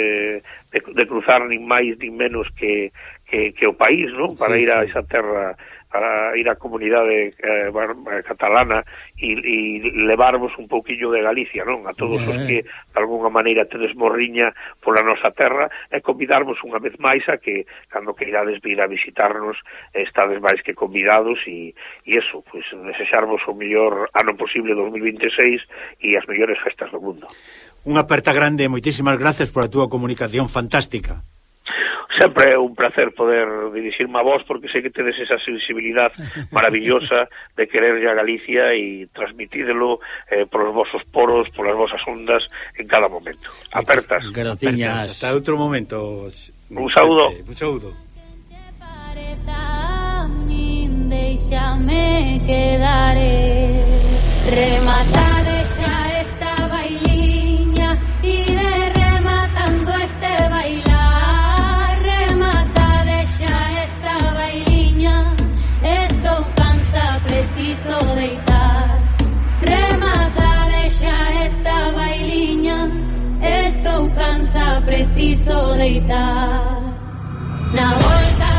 de, de cruzar nin máis nin menos que, que, que o país, non? Para sí, ir a esa terra para ir á comunidade eh, eh catalana e, e levarvos un pouquiño de Galicia, non? A todos yeah. os eh. que de alguna maneira tedes morriña pola nosa terra e convidarvos unha vez máis a que cando queirades vir a visitarnos estades máis que convidados e, e eso, pois pues, desexarvos o mellor ano posible 2026 e as mellores festas do mundo. Unha aperta grande e moitísimas gracias por a túa comunicación fantástica sempre é un placer poder dirixirme a vos porque sei que tedes esa sensibilidade maravillosa de querer a Galicia e transmitídelo eh, polos vosos poros, polas vosas ondas en cada momento. Apertas. Graciñas. Hasta outro momento. Un saúdo. Un saúdo. Deixame quedaré rematada preciso deitar na volta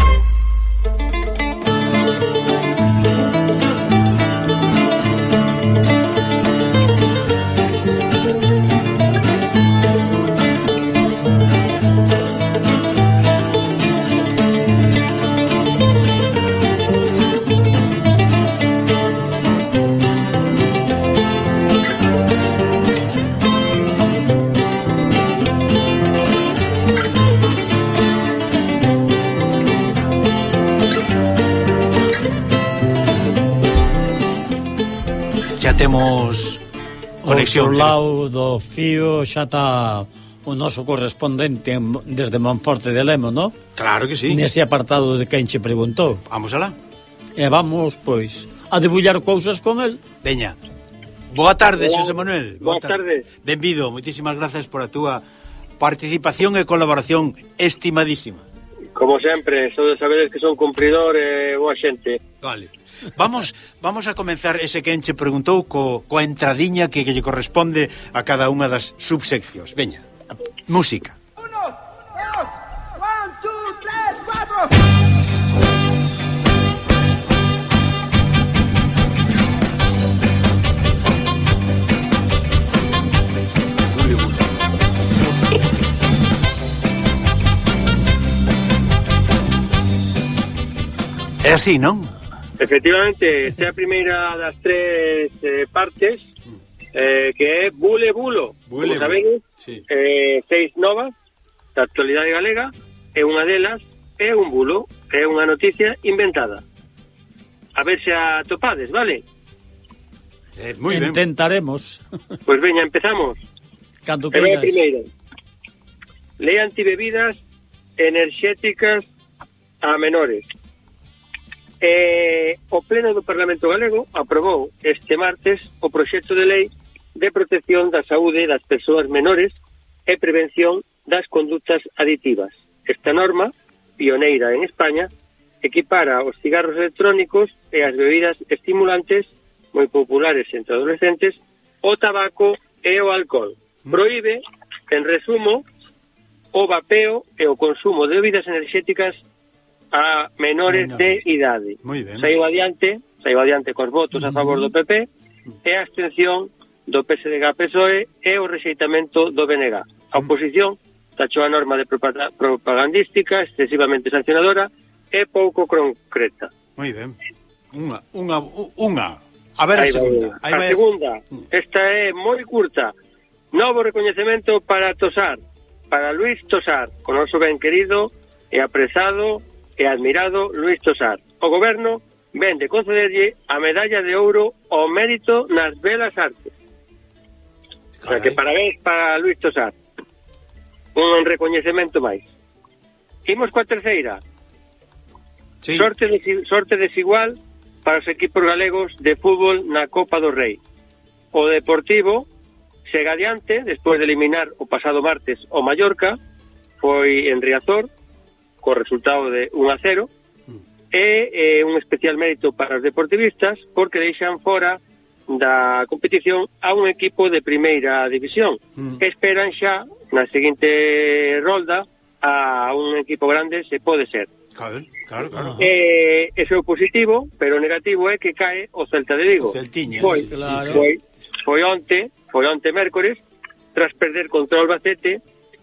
temos conexión. O lado do fío xa está o noso correspondente desde Monforte de Lemos, no? Claro que sí. Nese apartado de quen che preguntou. Vamos alá. E vamos, pois, a debullar cousas con el. Veña. Boa tarde, Hola. Xosé Manuel. Boa, Boa tarde. tarde. Benvido, moitísimas gracias por a túa participación e colaboración estimadísima. Como sempre, só de sabedes que son cumpridor e boa xente. Vale. Vamos vamos a comenzar ese que enche preguntou co, coa entradiña que, que lle corresponde a cada unha das subseccións. Veña, a, música. É así, non? Efectivamente, esta é a primeira das tres eh, partes eh, que é Bule Bulo. Bule, Como sabedes, sí. eh, seis novas da actualidade galega e unha delas é un bulo, é unha noticia inventada. A ver se a topades, vale? Eh, moi ben. Intentaremos. Pois pues veña, empezamos. Cando queiras. Primeira. Lei antibebidas enerxéticas a menores. Eh, o Pleno do Parlamento Galego aprobou este martes o proxecto de lei de protección da saúde das persoas menores e prevención das conductas aditivas. Esta norma, pioneira en España, equipara os cigarros electrónicos e as bebidas estimulantes moi populares entre adolescentes, o tabaco e o alcohol. Mm. Proíbe, en resumo, o vapeo e o consumo de bebidas enerxéticas a menores, menores. de idade. Saiu adiante, saiu adiante cos votos a favor do PP e a abstención do PSDG-PSOE e o rexeitamento do BNG. A oposición tachou a norma de propagandística excesivamente sancionadora e pouco concreta. Moi ben. Unha, unha, unha. A ver a Aí segunda. Aí a segunda, mm. esta é moi curta. Novo recoñecemento para Tosar, para Luis Tosar, o noso ben querido e apresado e admirado Luis Tosar. O goberno ven de concederlle a medalla de ouro ao mérito nas belas artes. O sea que parabéns para Luis Tosar. Un recoñecemento máis. Imos coa terceira. Sí. Sorte, de, sorte desigual para os equipos galegos de fútbol na Copa do Rei. O Deportivo chega adiante despois de eliminar o pasado martes o Mallorca, foi en Riazor, co resultado de 1 a 0, mm. e eh, un especial mérito para os deportivistas porque deixan fora da competición a un equipo de primeira división. Mm. Esperan xa na seguinte rolda a un equipo grande se pode ser. Claro, claro, claro. Eh, ese é o positivo, pero o negativo é que cae o Celta de Vigo. O foi, claro. Foi, foi onte, foi onte mércores, tras perder contra o Albacete,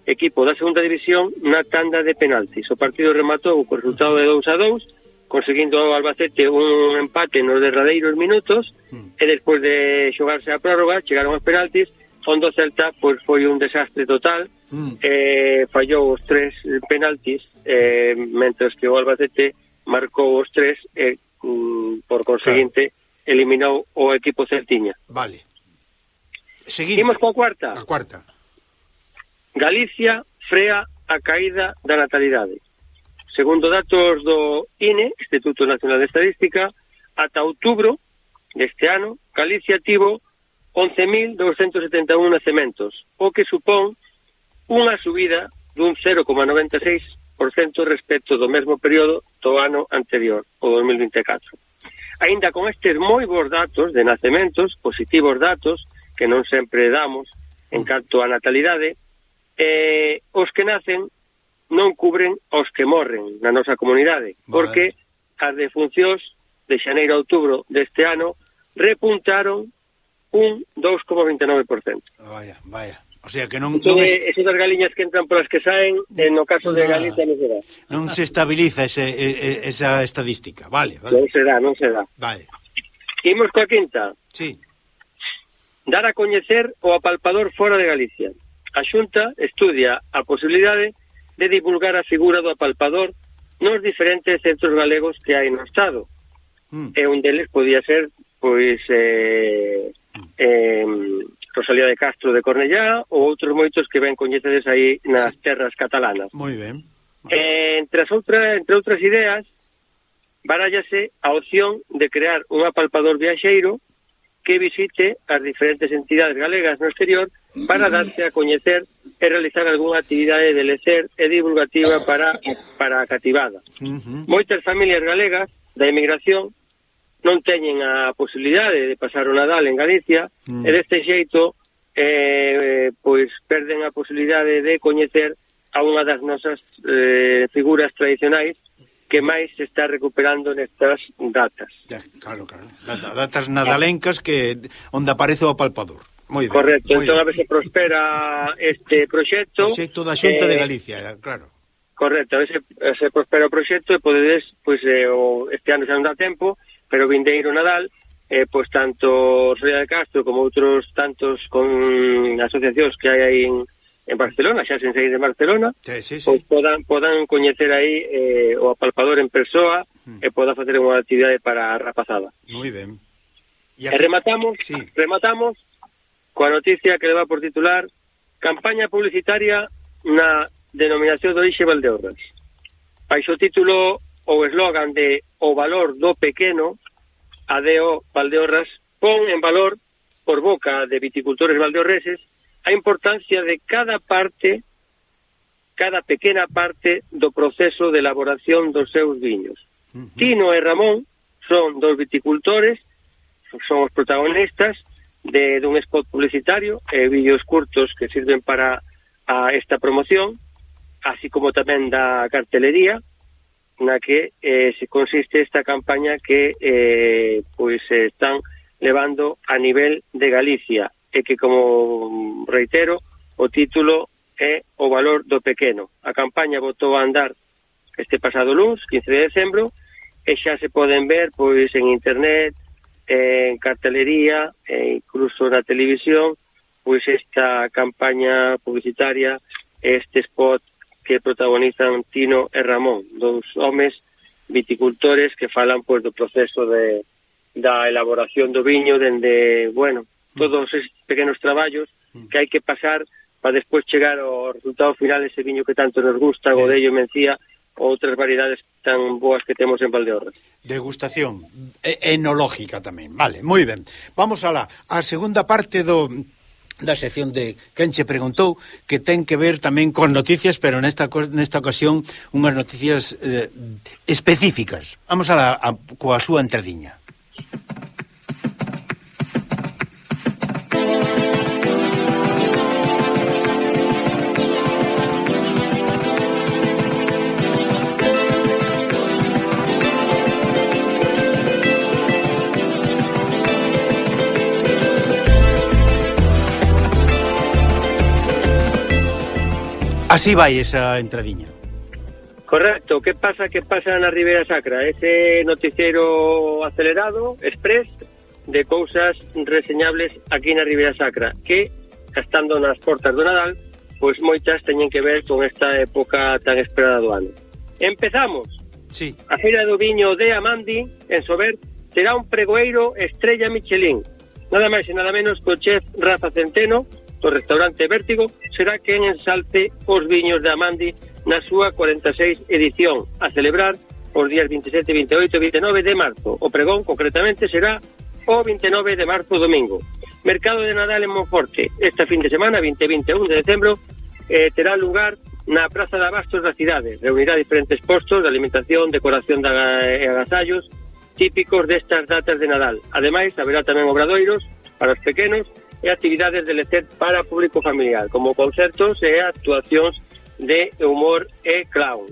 equipo da segunda división na tanda de penaltis. O partido rematou co resultado de 2 a 2, conseguindo o Albacete un empate nos derradeiros minutos mm. e despois de xogarse a prórroga chegaron aos penaltis onde o Celta pois, foi un desastre total mm. eh, fallou os tres penaltis eh, mentres que o Albacete marcou os tres e mm, por conseguinte claro. eliminou o equipo Celtiña Vale Seguimos coa cuarta A cuarta Galicia frea a caída da natalidade. Segundo datos do INE, Instituto Nacional de Estadística, ata outubro deste ano, Galicia tivo 11.271 nacementos, o que supón unha subida dun 0,96% respecto do mesmo período do ano anterior, o 2024. Aínda con estes moi bons datos de nacementos, positivos datos, que non sempre damos en canto a natalidade, eh, os que nacen non cubren os que morren na nosa comunidade, vale. porque as defuncións de xaneiro a outubro deste ano repuntaron un 2,29%. Vaya, vaya. O sea que non, entón, non es... esas galiñas que entran polas que saen, en no caso de Galicia non se dá. Non se estabiliza ese, esa estadística, vale, vale. Non se dá, non se dá. Vale. Imos coa quinta. Sí. Dar a coñecer o apalpador fora de Galicia a Xunta estudia a posibilidade de divulgar a figura do apalpador nos diferentes centros galegos que hai no Estado. Mm. E un deles podía ser, pois, eh, eh, Rosalía de Castro de Cornellá ou outros moitos que ben coñecedes aí nas sí. terras catalanas. Moi ben. Eh, entre, as outra, entre outras ideas, barállase a opción de crear un apalpador viaxeiro que visite as diferentes entidades galegas no exterior para darse a coñecer e realizar algunha actividade de lecer e divulgativa para, para a cativada. Uh -huh. Moitas familias galegas da emigración non teñen a posibilidade de pasar o Nadal en Galicia uh -huh. e deste xeito eh, pois perden a posibilidade de coñecer a unha das nosas eh, figuras tradicionais que máis se está recuperando nestas datas. Ya, claro, claro. Datas nadalencas que onde aparece o apalpador. Moi ben, Correcto, moi entón a ver se prospera este proxecto. Proxecto da Xunta eh, de Galicia, eh, claro. Correcto, a ver se, se prospera o proxecto e podedes, pois, eh, o, este ano xa non dá tempo, pero vindeiro Nadal, eh, pois tanto Ría de Castro como outros tantos con asociacións que hai aí en, en Barcelona, xa sen sair de Barcelona, sí, sí, sí. pois podan, podan coñecer aí eh, o apalpador en persoa mm. e podan facer unha actividade para a rapazada. Moi ben. E, e rematamos, sí. rematamos coa noticia que leva por titular Campaña publicitaria na denominación de orixe Valdeorras. Baixo título ou eslogan de O valor do pequeno, ADO Valdeorras, pon en valor, por boca de viticultores valdeorreses, a importancia de cada parte, cada pequena parte do proceso de elaboración dos seus viños. Uh -huh. Tino e Ramón son dos viticultores, son os protagonistas, de dun spot publicitario e vídeos curtos que sirven para a esta promoción, así como tamén da cartelería, na que eh, se consiste esta campaña que eh, pois eh, están levando a nivel de Galicia e que, como reitero, o título é O valor do pequeno. A campaña votou a andar este pasado luz, 15 de decembro, e xa se poden ver pois en internet, en cartelería e incluso na televisión pois esta campaña publicitaria, este spot que protagonizan Tino e Ramón, dous homes viticultores que falan pois do proceso de da elaboración do viño dende, bueno, todos estes pequenos traballos que hai que pasar para despois chegar ao resultado final ese viño que tanto nos gusta, Godello Mencía, outras variedades tan boas que temos en Valdeorras. Degustación enológica tamén, vale, moi ben. Vamos alá, a segunda parte do da sección de quen che preguntou que ten que ver tamén con noticias pero nesta, nesta ocasión unhas noticias eh, específicas vamos a, la, a coa súa entradiña Así vai esa entradiña. Correcto, que pasa que pasa na Ribeira Sacra? Ese noticiero acelerado, express, de cousas reseñables aquí na Ribeira Sacra, que, estando nas portas do Nadal, pois moitas teñen que ver con esta época tan esperada do ano. Empezamos. Sí. A Feira do Viño de Amandi, en Sober, terá un pregoeiro estrella Michelin. Nada máis e nada menos que o chef Rafa Centeno, do restaurante Vértigo será quen ensalte os viños de Amandi na súa 46 edición a celebrar os días 27, 28 e 29 de marzo. O pregón, concretamente, será o 29 de marzo domingo. Mercado de Nadal en Monforte, esta fin de semana, 20 e 21 de decembro, eh, terá lugar na Praza de Abastos da cidade. Reunirá diferentes postos de alimentación, decoración de eh, agasallos típicos destas datas de Nadal. Ademais, haberá tamén obradoiros para os pequenos e actividades de lecer para público familiar, como concertos e actuacións de humor e clown.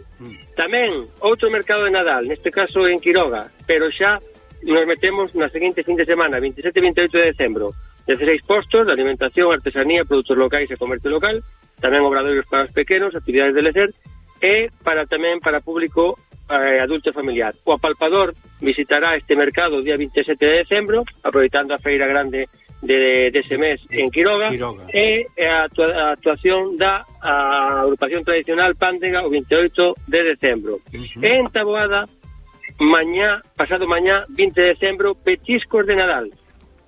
Tamén outro mercado de Nadal, neste caso en Quiroga, pero xa nos metemos na seguinte fin de semana, 27 e 28 de decembro. 16 postos de alimentación, artesanía, produtos locais e comercio local, tamén obradoiros para os pequenos, actividades de lecer e para tamén para público eh, adulto e familiar. O apalpador visitará este mercado o día 27 de decembro, aproveitando a feira grande de, dese mes en Quiroga, Quiroga. e a, a actuación da a agrupación tradicional Pándega o 28 de decembro. Uh -huh. E en Taboada, mañá, pasado mañá, 20 de decembro, Petiscos de Nadal,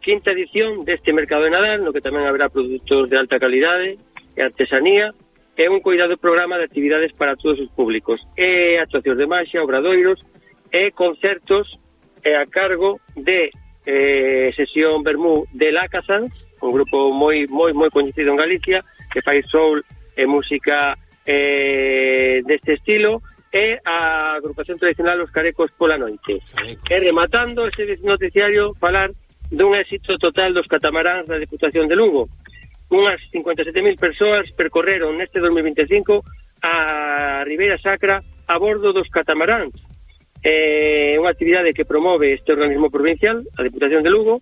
quinta edición deste Mercado de Nadal, no que tamén haberá produtos de alta calidade e artesanía, e un cuidado programa de actividades para todos os públicos, e actuacións de marxa, obradoiros, e concertos e a cargo de eh, sesión Bermú de Lacasans, un grupo moi moi moi coñecido en Galicia, que fai soul e música eh, deste estilo, e a agrupación tradicional Os Carecos pola noite. E rematando este noticiario, falar dun éxito total dos catamaráns da Deputación de Lugo. Unhas 57.000 persoas percorreron neste 2025 a Ribeira Sacra a bordo dos catamaráns É unha actividade que promove este organismo provincial, a Deputación de Lugo,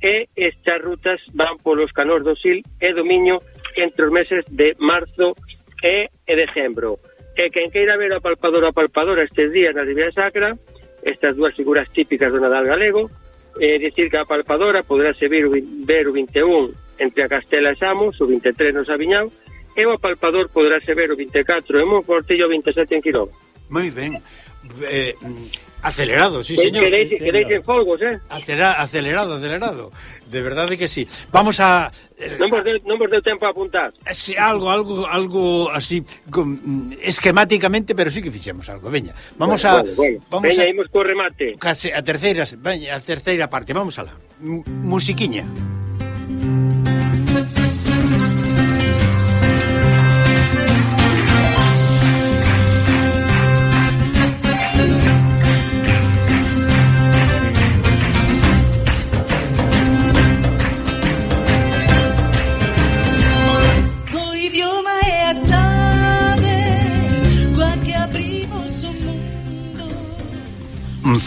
e estas rutas van polos canóns do Sil e do Miño entre os meses de marzo e, e decembro. E quen queira ver a palpadora a palpadora estes días na Ribeira Sacra, estas dúas figuras típicas do Nadal galego, é dicir que a palpadora poderá se ver, ver o 21 entre a Castela e Samos, o 23 no Sabiñao, e o palpador poderá se ver o 24 en Monforte e o 27 en Quiroga. Moi ben. Eh, acelerado, sí, señor. Queréis, sí, señor. folgos, eh? Acera, acelerado, acelerado. De verdade que sí. Vamos a... Eh, non vos deu, non vos deu tempo a apuntar. Eh, sí, algo, algo, algo así, con, mm, esquemáticamente, pero sí que fixemos algo. Veña, vamos bueno, a... Bueno, bueno. Vamos Veña, a, imos co remate. Case, a, terceira, a terceira parte, vamos alá. Musiquiña. Musiquiña.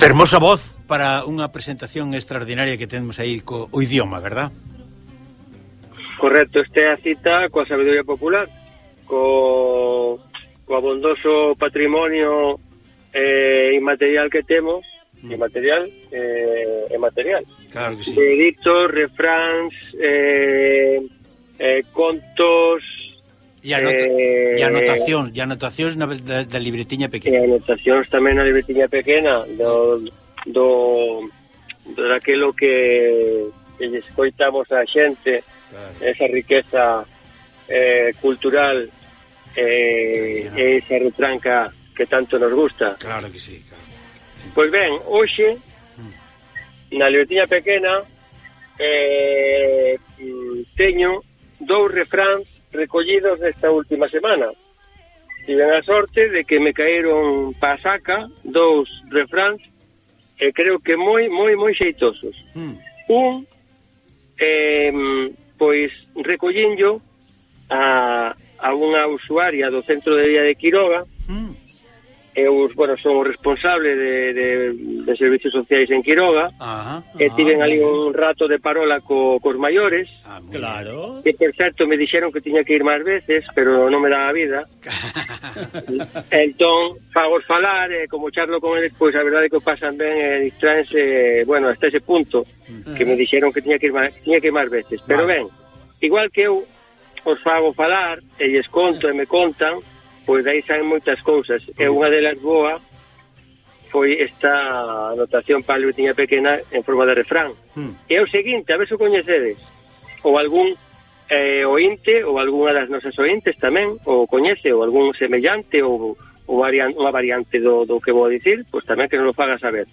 Fermosa voz para unha presentación extraordinaria que temos aí co o idioma, verdad? Correcto, este é a cita coa sabiduría popular, co, co abondoso patrimonio eh, inmaterial que temos, mm. inmaterial e eh, material. Claro que sí. De ditos, refráns, eh, eh, contos, E, anota, eh, e anotacións, e anotacións na, da, da libretiña pequena. E anotacións tamén na libretiña pequena do, do, do daquelo que, que escoitamos a xente, claro. esa riqueza eh, cultural eh, e esa retranca que tanto nos gusta. Claro que sí, claro. Pois ben, hoxe, mm. na libretiña pequena, eh, teño dous refráns recollidos nesta última semana. Tiven a sorte de que me caeron pasaca dous refráns e eh, creo que moi, moi, moi xeitosos. Mm. Un, eh, pois, recollinlo a, a unha usuaria do Centro de Día de Quiroga mm eu, bueno, son o responsable de, de, de servicios sociais en Quiroga ah, e tiven ah, ali un rato de parola co, cos maiores. Ah, claro. que por certo me dixeron que tiña que ir máis veces pero non me dá a vida. Entón fagos falar e eh, como charlo con eles pois a verdade que o pasan ben e eh, distraense bueno, hasta ese punto que me dixeron que tiña que ir máis, tiña que ir máis veces. Pero ben, igual que eu os fago falar e lles conto e me contan pois aí saen moitas cousas e unha delas boa foi esta anotación para a lutiña pequena en forma de refrán mm. e o seguinte, a ver se o coñecedes ou algún eh, ointe ou algunha das nosas ointes tamén ou coñece ou algún semellante ou, ou varian, unha variante do, do que vou dicir pois tamén que non lo faga saber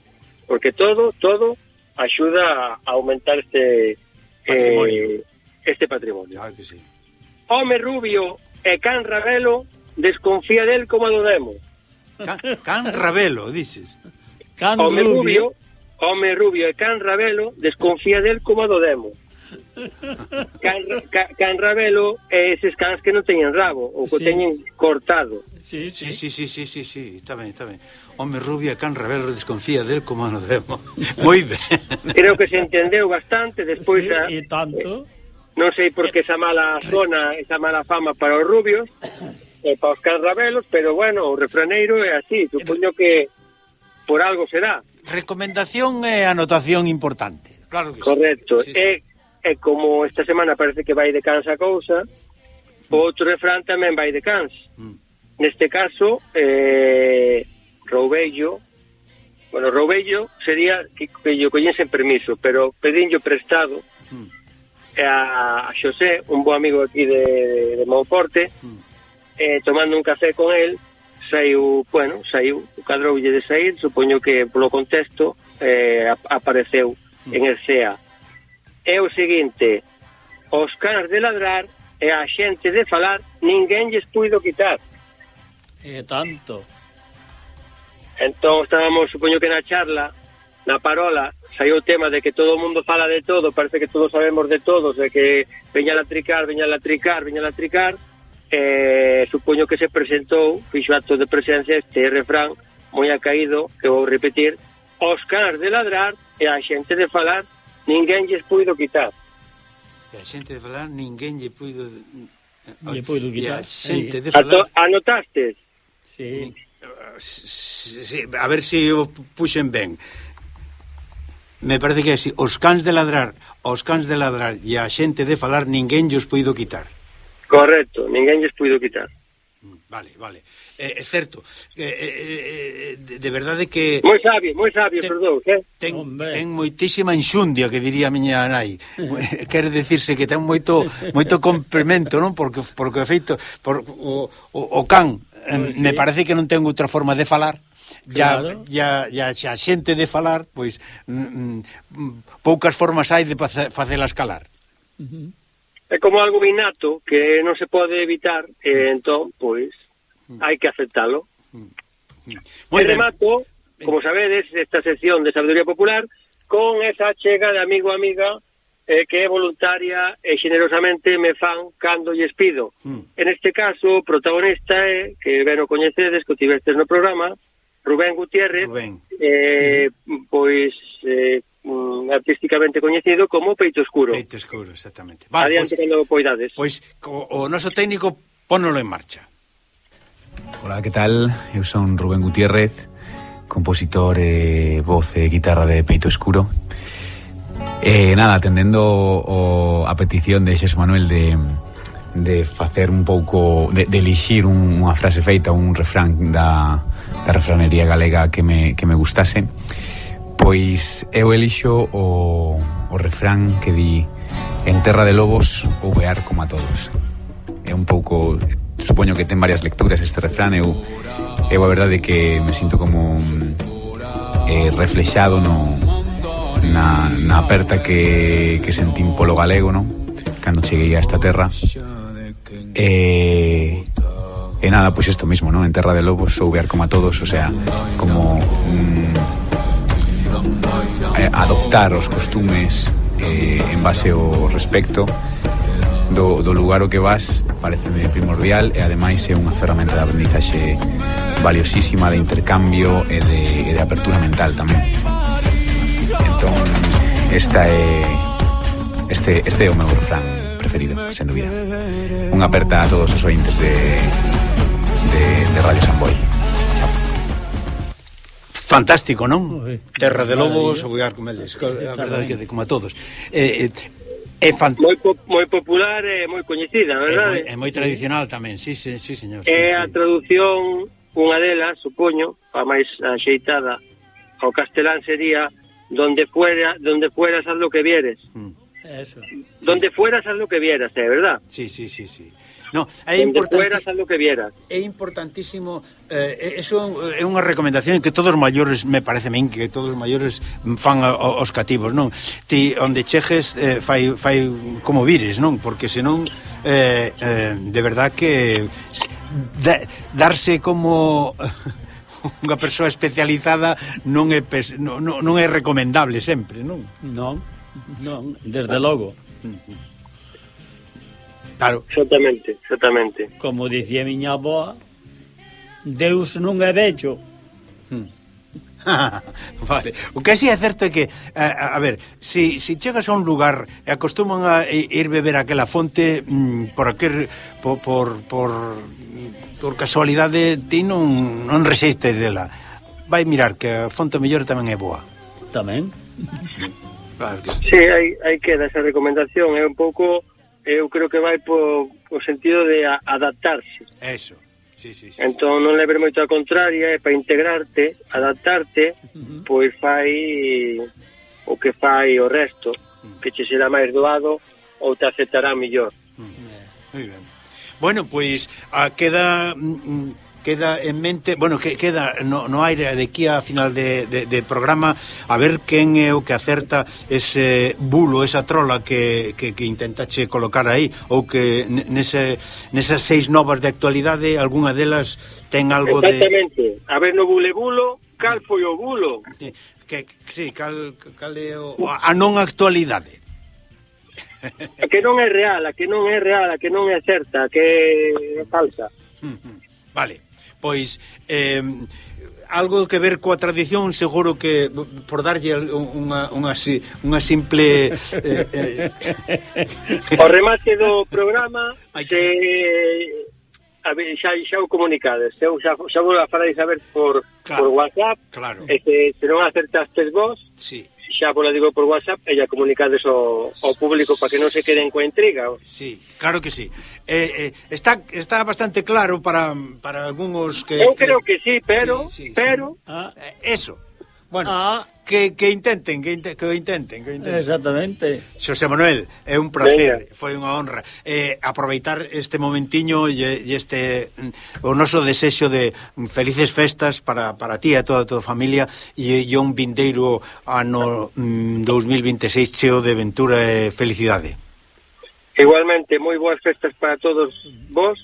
porque todo, todo axuda a aumentar este patrimonio. Eh, este patrimonio claro que sí. Home Rubio e Can rabelo desconfía del como adoremos. Can, can Rabelo, dices. Can home Rubio. Home Rubio e Can Rabelo desconfía del como adoremos. Can, can, can Rabelo é eses cans que non teñen rabo ou que sí. teñen cortado. Sí, sí, sí, sí, sí, sí, sí, está ben, está ben. Home Rubio e Can Rabelo desconfía del como adoremos. Moi ben. Creo que se entendeu bastante despois... Sí, a, e tanto... Eh, non sei por que esa mala zona, esa mala fama para os rubios, Eh, e para os carrabelos, pero bueno, o refraneiro é así, supoño que por algo será. Recomendación e anotación importante, claro que Correcto, sí, sí. E, e como esta semana parece que vai de cansa a cousa, mm. outro refrán tamén vai de cans. Mm. Neste caso, eh, Roubello, bueno, Roubello sería que, que yo en permiso, pero pedinlo prestado mm. a, a Xosé, un bo amigo aquí de, de Monforte, mm eh, tomando un café con él, saiu, bueno, saiu, cadroulle de sair, supoño que polo contexto eh, apareceu hmm. en el CEA. É o seguinte, os canas de ladrar e a xente de falar ninguén lles puido quitar. E tanto. Entón estábamos, supoño que na charla, na parola, saiu o tema de que todo o mundo fala de todo, parece que todos sabemos de todos, de que veña a latricar, veña a latricar, veña a latricar, eh, supoño que se presentou, fixo acto de presencia este refrán moi acaído, que vou repetir, os canas de ladrar e a xente de falar ninguén lles puido quitar. E a xente de falar ninguén lle puido... Lle puido quitar. E a xente de falar... Anotastes? Sí. A ver se si o puxen ben me parece que é así, os cans de ladrar, os cans de ladrar e a xente de falar ninguén os puido quitar. Correcto, ninguén lles puido quitar. Mm, vale, vale. Eh, é certo. É, eh, eh, de, de verdade que... Moi sabio, moi sabio, ten, perdón, eh? Ten, Hombre. ten moitísima enxundia, que diría a miña nai. Eh, Quer decirse que ten moito moito complemento, non? Porque, porque feito, por, o, o, o can, pues, pois sí. me parece que non ten outra forma de falar. Claro. Ya, ya, ya, xa xente de falar, pois mm, mm, poucas formas hai de facelas calar. Uh -huh é como algo innato que non se pode evitar, e mm. entón, pois, mm. hai que aceptalo. Mm. Moi remato, como sabedes, esta sección de sabiduría popular con esa chega de amigo amiga eh, que é voluntaria e generosamente me fan cando lles pido. Mm. En este caso, o protagonista é, que ben o coñecedes, que o tivestes no programa, Rubén Gutiérrez, Rubén. Eh, sí. pois eh, mm, artísticamente coñecido como Peito Escuro. Peito Escuro, exactamente. Vale, Adiante pois, cando poidades. Pois o, o noso técnico pónolo en marcha. Hola, que tal? Eu son Rubén Gutiérrez, compositor e voz e guitarra de Peito Escuro. E nada, atendendo o, a petición de Xes Manuel de de facer un pouco de, de elixir un, unha frase feita un refrán da, da refranería galega que me, que me gustase Pois eu elixo o, o refrán que di En terra de lobos ouvear como a todos É un pouco, supoño que ten varias lecturas este refrán Eu, eu a verdade que me sinto como eh, reflexado no, na, na aperta que, que sentín polo galego non? Cando cheguei a esta terra E... Eh, E nada, pois pues isto mismo, ¿no? En Terra de Lobos, ou como a todos, o sea, como mm, adoptar os costumes eh, en base ao respecto do, do lugar o que vas pareceme primordial e ademais é unha ferramenta de aprendizaxe valiosísima de intercambio e de, e de apertura mental tamén. Entón esta é este, este é o meu refrán preferido, sen dúbida. Unha aperta a todos os ointes de, de, de Radio Samboy Fantástico, non? Oi, Terra de lobos, o bugar como eles, a verdade que de como a todos. Eh, eh, É fant... moi, po moi popular eh, e moi coñecida, verdade? É moi, é moi tradicional sí. tamén, sí, sí, sí, señor. Sí, é sí, a traducción, unha delas, supoño, a máis axeitada ao castelán sería donde fuera, donde fueras haz lo que vieres. Mm. Eso. Donde sí. fueras haz lo que vieras, é verdad? Sí, sí, sí, sí. No, é importante. Fueras, que vieras. É importantísimo, eh, eso eh, é unha recomendación que todos os maiores me parece min que todos os maiores fan a, a, os cativos, non? Ti onde cheges eh, fai fai como vires, non? Porque senón eh, eh, de verdad que da, darse como unha persoa especializada non é pes, non, non é recomendable sempre, non? Non, non, desde logo. Mm, mm. Claro. Exactamente, exactamente. Como dicía miña aboa, Deus non é vello. Hmm. Vale. O que así é certo é que a, a ver, se, se chegas a un lugar e acostuman a ir beber aquela fonte mm, por aquel por, por, por, por casualidade ti non, non resistes dela vai mirar que a fonte mellor tamén é boa tamén claro que sí. sí, hai, hai que dar esa recomendación é un pouco eu creo que vai po, po sentido de a, adaptarse. Eso. Sí, sí, sí, entón non lebre moito a contraria, é para integrarte, adaptarte, uh -huh. pois fai o que fai o resto, uh -huh. que che será máis doado ou te aceptará mellor. Uh -huh. Moi ben. Bueno, pois a queda mm, mm queda en mente, bueno, que queda no, no aire de aquí a final de, de, de programa a ver quen é o que acerta ese bulo, esa trola que, que, que intentache colocar aí ou que nese, nesas seis novas de actualidade algunha delas ten algo Exactamente. de... Exactamente, a ver no bule bulo cal foi o bulo que, que, sí, cal, cal é o... a non actualidade a que non é real, a que non é real, a que non é certa, a que é falsa. Vale pois eh, algo que ver coa tradición seguro que por darlle unha, unha, unha simple eh, eh... o remate do programa que... A ver, xa, xa o comunicades eu xa, xa vos a faráis a por, claro, por whatsapp claro. e se, se non acertaste vos sí xa vos la digo por WhatsApp e ya comunicades ao, ao público para que non se queden coa intriga. Sí, claro que sí. Eh, eh, está está bastante claro para para algúns que Eu creo que sí, pero sí, sí, pero sí. Ah. Eh, eso. Bueno, ah que, que intenten, que, inte, que o intenten, que o intenten. Exactamente. Xosé Manuel, é un placer, Venga. foi unha honra. Eh, aproveitar este momentiño e, e este mm, o noso desexo de mm, felices festas para, para ti e a toda a tua familia e, e un vindeiro ano mm, 2026 cheo de ventura e felicidade. Igualmente, moi boas festas para todos vos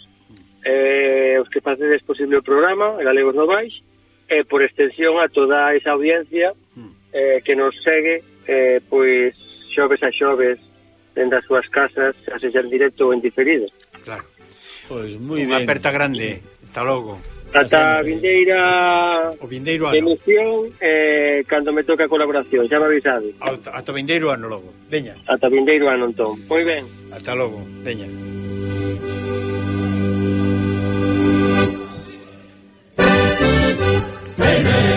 eh, os que facedes posible o programa, Galegos Novais, e por extensión a toda esa audiencia mm eh, que nos segue eh, pois xoves a xoves dentro das súas casas, xa sexa en directo ou en diferido. Claro. Pois moi ben. Unha aperta grande. Ata logo. Ata vindeira o vindeiro ano. Emisión eh, cando me toca a colaboración, xa me avisade. Ata, vindeiro ano logo. Veña. Ata vindeiro ano entón. Moi ben. Ata logo. Veña. Baby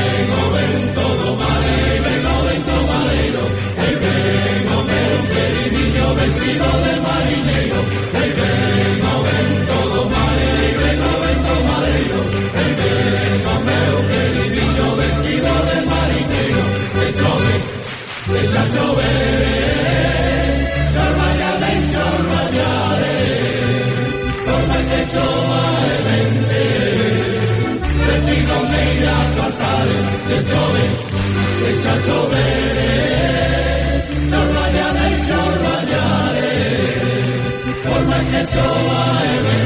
vestido de marinero, el vengo ven todo madre, y vengo ven todo madero, el vengo meu queridillo vestido de marinero, se chove, deixa chover, xormallade, xormallade, por máis que chova e vente, de ti non me irá a se chove, deixa chover, so I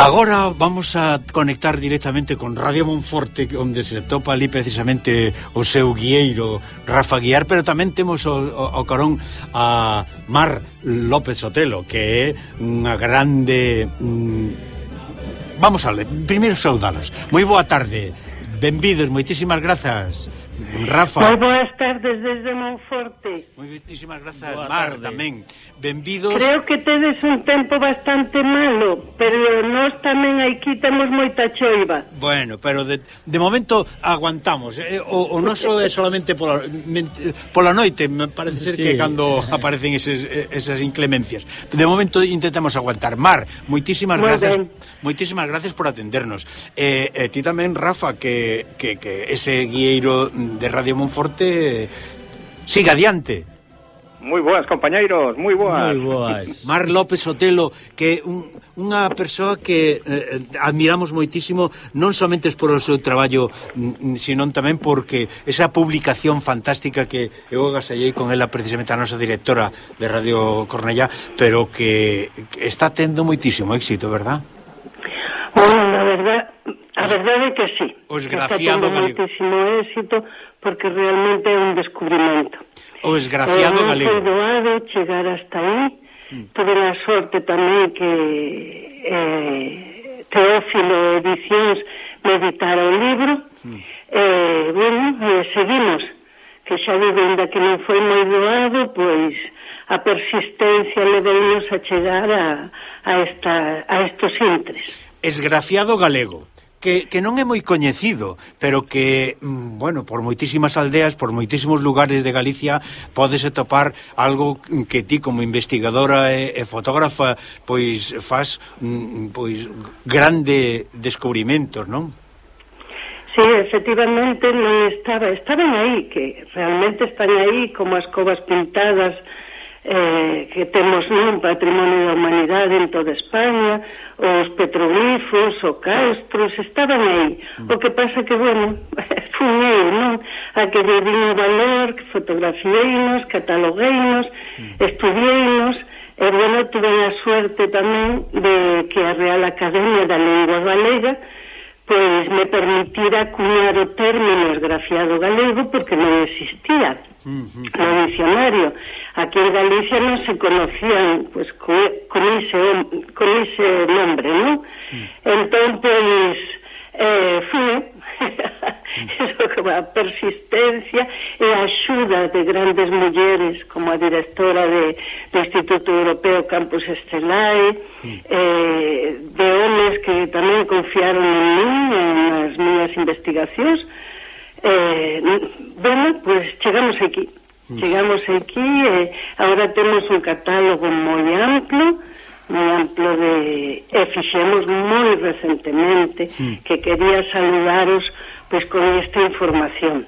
Agora vamos a conectar directamente con Radio Monforte onde se topa ali precisamente o seu guieiro Rafa Guiar, pero tamén temos o, o, o carón a Mar López Otelo, que é unha grande mm, Vamos a primeiro saudalos. Moi boa tarde. Benvidos, moitísimas grazas. Rafa. Moi boas tardes desde Monforte moitísimas grazas, Mar, tamén. Benvidos. Creo que tedes un tempo bastante malo, pero nós tamén aquí temos moita choiva. Bueno, pero de, de momento aguantamos. Eh, o, o noso é solamente pola, pola noite, me parece ser sí. que cando aparecen eses, esas inclemencias. De momento intentamos aguantar. Mar, moitísimas grazas. Ben. Moitísimas grazas por atendernos. Eh, eh, ti tamén, Rafa, que, que, que ese guieiro de Radio Monforte siga adiante. Moi boas, compañeiros, moi boas. Moi boas. Mar López Otelo, que un, unha persoa que eh, admiramos moitísimo, non somente por o seu traballo, mm, senón tamén porque esa publicación fantástica que eu agasallei con ela precisamente a nosa directora de Radio Cornellá, pero que está tendo moitísimo éxito, verdad? Bueno, a verdade, a verdade é que sí. Os graciado está tendo moitísimo éxito porque realmente é un descubrimento o desgraciado o galego. O doado chegar hasta aí. Mm. Tuve a sorte tamén que eh, Teófilo Edicións me editara o libro. Mm. Eh, bueno, eh, seguimos. Que xa digo, ainda que non foi moi doado, pois a persistencia leveinos a chegar a, a, esta, a estos intres. Esgraciado galego que, que non é moi coñecido, pero que, mm, bueno, por moitísimas aldeas, por moitísimos lugares de Galicia, podes topar algo que ti como investigadora e, e fotógrafa pois faz mm, pois grande descubrimentos, non? Sí, efectivamente non estaba, estaban aí, que realmente están aí como as covas pintadas eh, que temos non patrimonio da humanidade en toda España, os petroglifos, o castros, estaban aí. Mm. O que pasa que, bueno, fun eu, non? A que lle vin o valor, que fotografieinos, catalogueinos, mm. estudieinos, e, bueno, tuve a suerte tamén de que a Real Academia da Lengua Galega pois me permitira acuñar o término esgrafiado galego porque non existía no dicionario. Aquí en Galicia non se conocían pues, co, con, ese, con ese nombre, non? Mm. Entón, pois, eh, fue eso como a persistencia e a axuda de grandes mulleres como a directora de, do Instituto Europeo Campus Estelae mm. eh, de homes que tamén confiaron en mí en as miñas investigacións eh, bueno, pues chegamos aquí. Chegamos aquí, eh, agora temos un catálogo moi amplo, moi amplo de... Eh, e fixemos moi recentemente que quería saludaros pois con esta información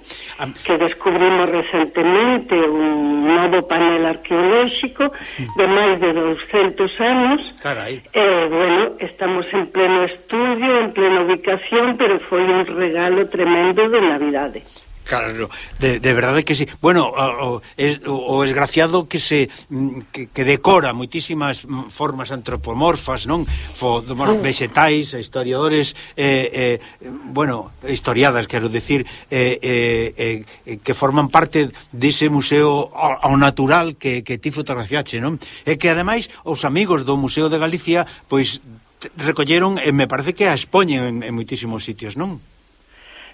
que descubrimos recentemente un novo panel arqueolóxico de máis de 200 anos Carai. eh, bueno, estamos en pleno estudio en plena ubicación pero foi un regalo tremendo de Navidade Claro, de, de verdade que sí. Bueno, o, o, es, o esgraciado que se mm, que, que decora moitísimas mm, formas antropomorfas, non? Fo, mm. vegetais, historiadores eh, eh, bueno, historiadas, quero decir eh, eh, eh, que forman parte dese museo ao natural que, que ti fotografiaxe, non? E que ademais os amigos do Museo de Galicia pois recolleron, e me parece que a expoñen en, en moitísimos sitios, non?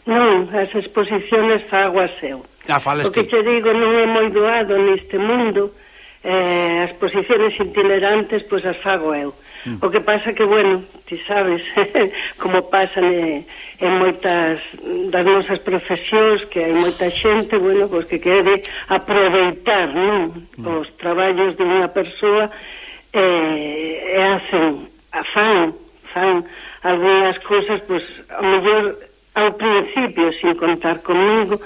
Non, as exposiciones fago a seu. Ah, falas Porque te digo, non é moi doado neste mundo, eh, as posiciones itinerantes pois as fago eu. Mm. O que pasa que, bueno, ti sabes como pasan eh, en moitas das nosas profesións que hai moita xente, bueno, pois que quere aproveitar non? Mm. os traballos de unha persoa eh, e hacen, fan fan algunhas cousas, pois, a mellor ao principio sin contar comigo,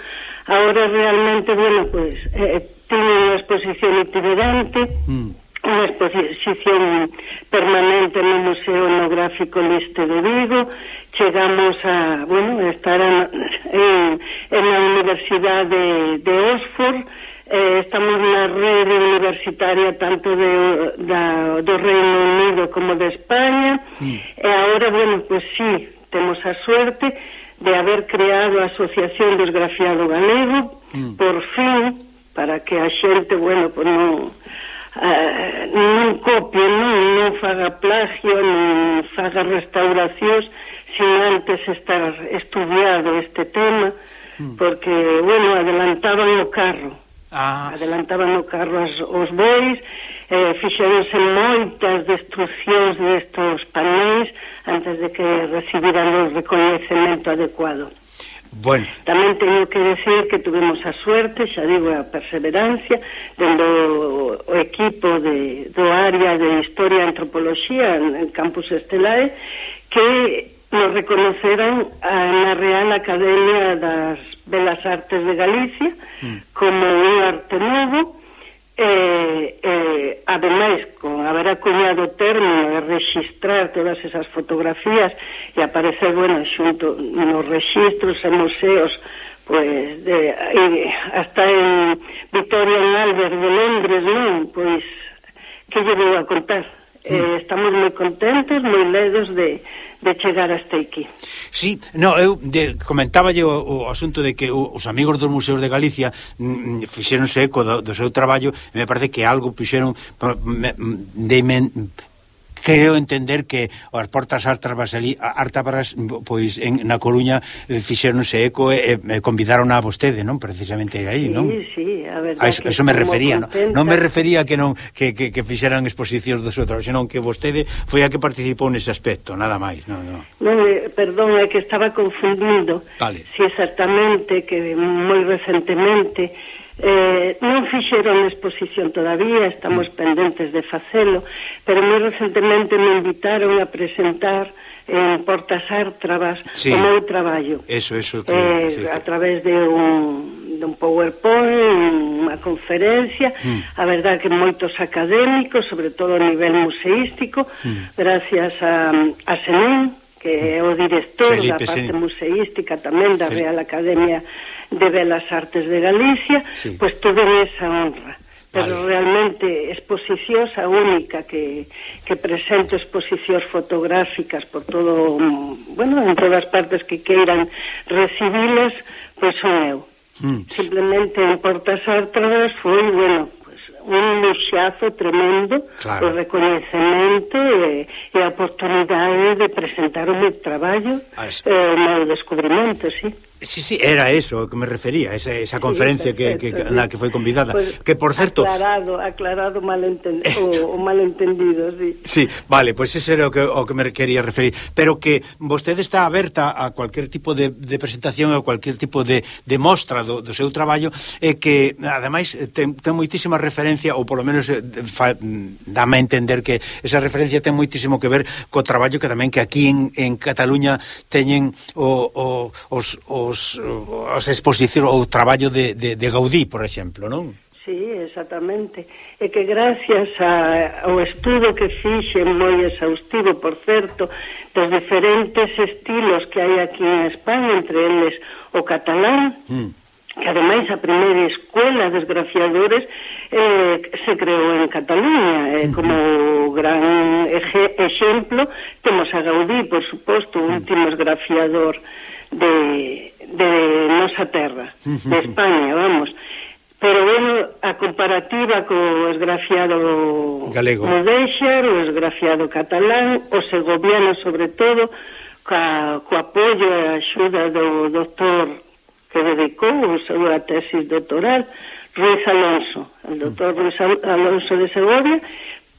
ahora realmente, bueno, pues eh, eh tiene unha exposición itinerante, mm. unha exposición permanente no Museo Etnográfico Liste de Vigo, chegamos a, bueno, a estar en, en, en a Universidade de, de Oxford, eh, estamos na rede universitaria tanto de, da, do Reino Unido como de España, mm. e agora, bueno, pues sí, temos a suerte de haber creado a Asociación Desgraciado Galego, mm. por fin, para que a xente, bueno, pues non, eh, non copie, non, non faga plagio, non faga restauracións, sin antes estar estudiado este tema, mm. porque, bueno, adelantaban o carro. Ah. Adelantaban o carro as, os bois, eh, fixeronse moitas destruccións destos panéis antes de que recibiran o recoñecemento adecuado. Bueno. Tamén teño que decir que tuvemos a suerte, xa digo, a perseverancia dentro o equipo de, do área de Historia e Antropoloxía en, en Campus Estelae que nos reconoceran a, na Real Academia das Belas Artes de Galicia mm. como un arte novo e, eh, e eh, ademais con haber acuñado o término de registrar todas esas fotografías e aparecer, bueno, xunto nos registros e museos pois de, e, hasta en Victoria en Albert de Londres, non? Pois que lle vou a contar? Mm. Eh, estamos moi contentos, moi ledos de de chegar hasta aquí. Sí, no, eu de, comentáballe o, o asunto de que o, os amigos dos museos de Galicia mm, mm eco do, do seu traballo e me parece que algo fixeron me, mm, de, me, creo entender que as portas artas ali, ártabas pois en na Coruña eh, fixéronse eco e e convidaron a vostede, non? Precisamente aí, non? Sí, sí, a verdade. A eso, eso me refería, non? Non me refería que non que, que, que fixeran exposicións dos outros, senón que vostede foi a que participou nese aspecto, nada máis, non, non. Non, eh, perdón, é que estaba confundido. Vale. Si exactamente que moi recentemente Eh, non fixeron exposición todavía, estamos pendentes de facelo, pero moi recentemente me invitaron a presentar en Portas Ártrabas sí. o meu traballo. Eso, eso. Que, eh, sí, a través de un, de un PowerPoint, unha conferencia, mm. a verdad que moitos académicos, sobre todo a nivel museístico, mm. gracias a, a Senén, que é o director Felipe da parte Senén. museística tamén da Fel... Real Academia de Belas Artes de Galicia, sí. pois pues, tuven esa honra. Pero vale. realmente exposicións a única que, que presento exposicións fotográficas por todo, bueno, en todas partes que queiran recibilas, pois pues son eu. Mm. Simplemente en Portas Artradas foi, bueno, un luxazo tremendo claro. o recoñecemento e, e a oportunidade de presentar o meu traballo ah, e o eh, meu descubrimento, sí. Sí, sí, era eso que me refería, esa, esa conferencia perfecto, que, que, sí. na que foi convidada. Pues, que, por certo... Aclarado, aclarado malentendido, o, o malentendido, sí. Sí, vale, pois pues ese era o que, o que me quería referir. Pero que vostede está aberta a cualquier tipo de, de presentación ou cualquier tipo de, de mostra do, do seu traballo, e que, ademais, ten, ten moitísima referencia, ou polo menos eh, fa, dame a entender que esa referencia ten moitísimo que ver co traballo que tamén que aquí en, en Cataluña teñen o, o, os, os os, as exposicións ou o traballo de, de, de Gaudí, por exemplo, non? Sí, exactamente. E que gracias a, ao estudo que fixen moi exhaustivo, por certo, dos diferentes estilos que hai aquí en España, entre eles o catalán, mm que ademais a primeira escola dos grafiadores eh, se creou en Cataluña eh, como gran eje, exemplo temos a Gaudí, por suposto, o último esgrafiador de, de nosa terra, de España, vamos. Pero bueno, a comparativa co esgrafiado galego. o o esgrafiado catalán, o segoviano sobre todo, ca, co apoio e axuda do doctor que dedicou a súa tesis doctoral, Ruiz Alonso, el doctor Ruiz Alonso de Segovia,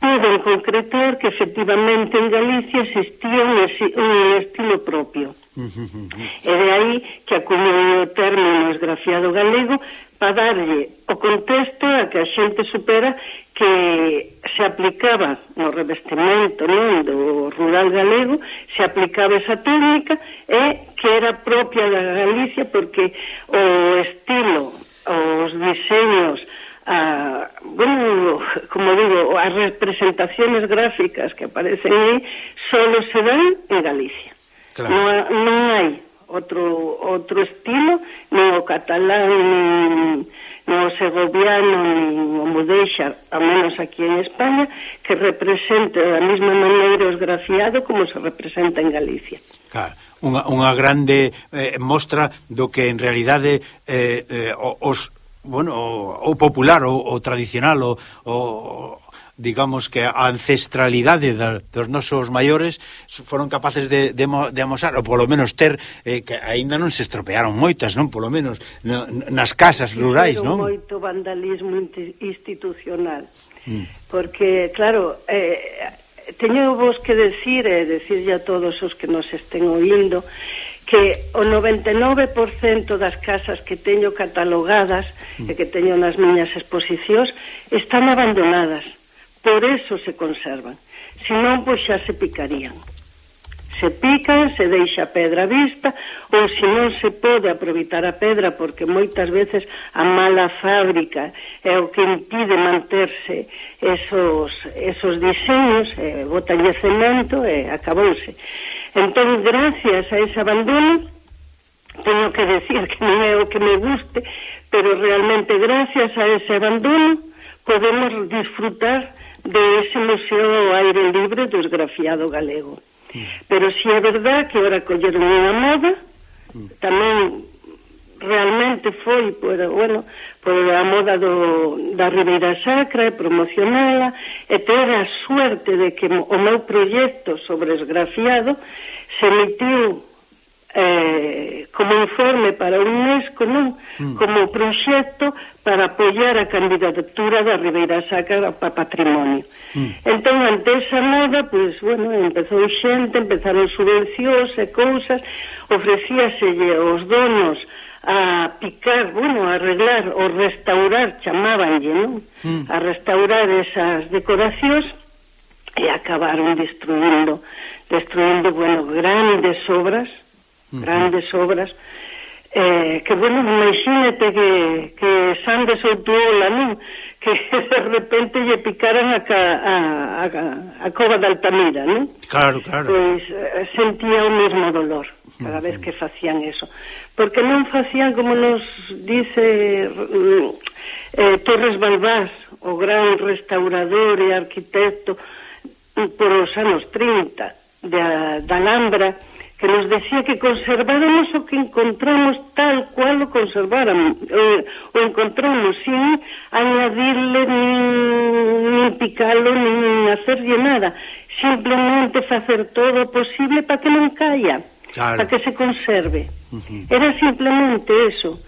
poden concretar que efectivamente en Galicia existía un, un estilo propio. e de aí que acuñou o término esgrafiado galego para darlle o contexto a que a xente supera que se aplicaba no revestimento non, do rural galego se aplicaba esa técnica e que era propia da Galicia porque o estilo os diseños a, bueno, como digo, as representaciones gráficas que aparecen aí solo se dan en Galicia. Claro. Non, non hai outro outro estilo, nin o catalán, nin, nin o segoviano, nin o mudeixa, a menos aquí en España, que represente da mesma maneira os grafiado como se representa en Galicia. Claro unha, unha grande eh, mostra do que en realidade eh, eh, os bueno, o, o popular, o, o tradicional, o, o digamos que a ancestralidade da, dos nosos maiores foron capaces de, de, de amosar, ou polo menos ter, eh, que aínda non se estropearon moitas, non? Polo menos no, nas casas rurais, non? moito vandalismo institucional. Mm. Porque, claro, eh, teño vos que decir, e eh, decirlle a todos os que nos estén oindo, que o 99% das casas que teño catalogadas mm. e que teño nas miñas exposicións están abandonadas. Por eso se conservan. Se non, pois xa se picarían. Se pican, se deixa a pedra vista, ou se non se pode aproveitar a pedra, porque moitas veces a mala fábrica é o que impide manterse esos, esos diseños, eh, botalle cemento e eh, acabouse. Entón, gracias a ese abandono, teño que decir que non é o que me guste, pero realmente gracias a ese abandono podemos disfrutar de ese museo ao aire libre do esgrafiado galego. Mm. Pero si é verdad que ahora colleron unha moda, mm. tamén realmente foi, pero, bueno, Pois pola moda do, da Ribeira Sacra e promocionala e ter a suerte de que o meu proxecto sobre esgrafiado se emitiu eh, como informe para un UNESCO non? Mm. como proxecto para apoiar a candidatura da Ribeira Sacra para patrimonio mm. entón ante esa moda pues, bueno, empezou xente, empezaron subvencións e cousas ofrecíaselle aos donos a picar, bueno, a arreglar ou restaurar, chamábanlle, non? Mm. A restaurar esas decoracións e acabaron destruindo, destruindo, bueno, grandes obras, mm. grandes obras, eh, que, bueno, imagínate que, que Sandes ou Tuola, non? Que de repente lle picaran a, ca, a, a, a cova de Altamira, non? Claro, claro. Pois eh, sentía o mesmo dolor cada vez que facían eso. Porque non facían como nos dice mm, eh, Torres Balbás o gran restaurador e arquitecto mm, por os anos 30 da, da Alhambra que nos decía que conserváramos o que encontramos tal cual o conserváramos eh, o encontramos sin añadirle nin, nin picalo nin hacerlle nada. Simplemente facer todo o posible para que non caia claro. para que se conserve. Uh -huh. Era simplemente eso,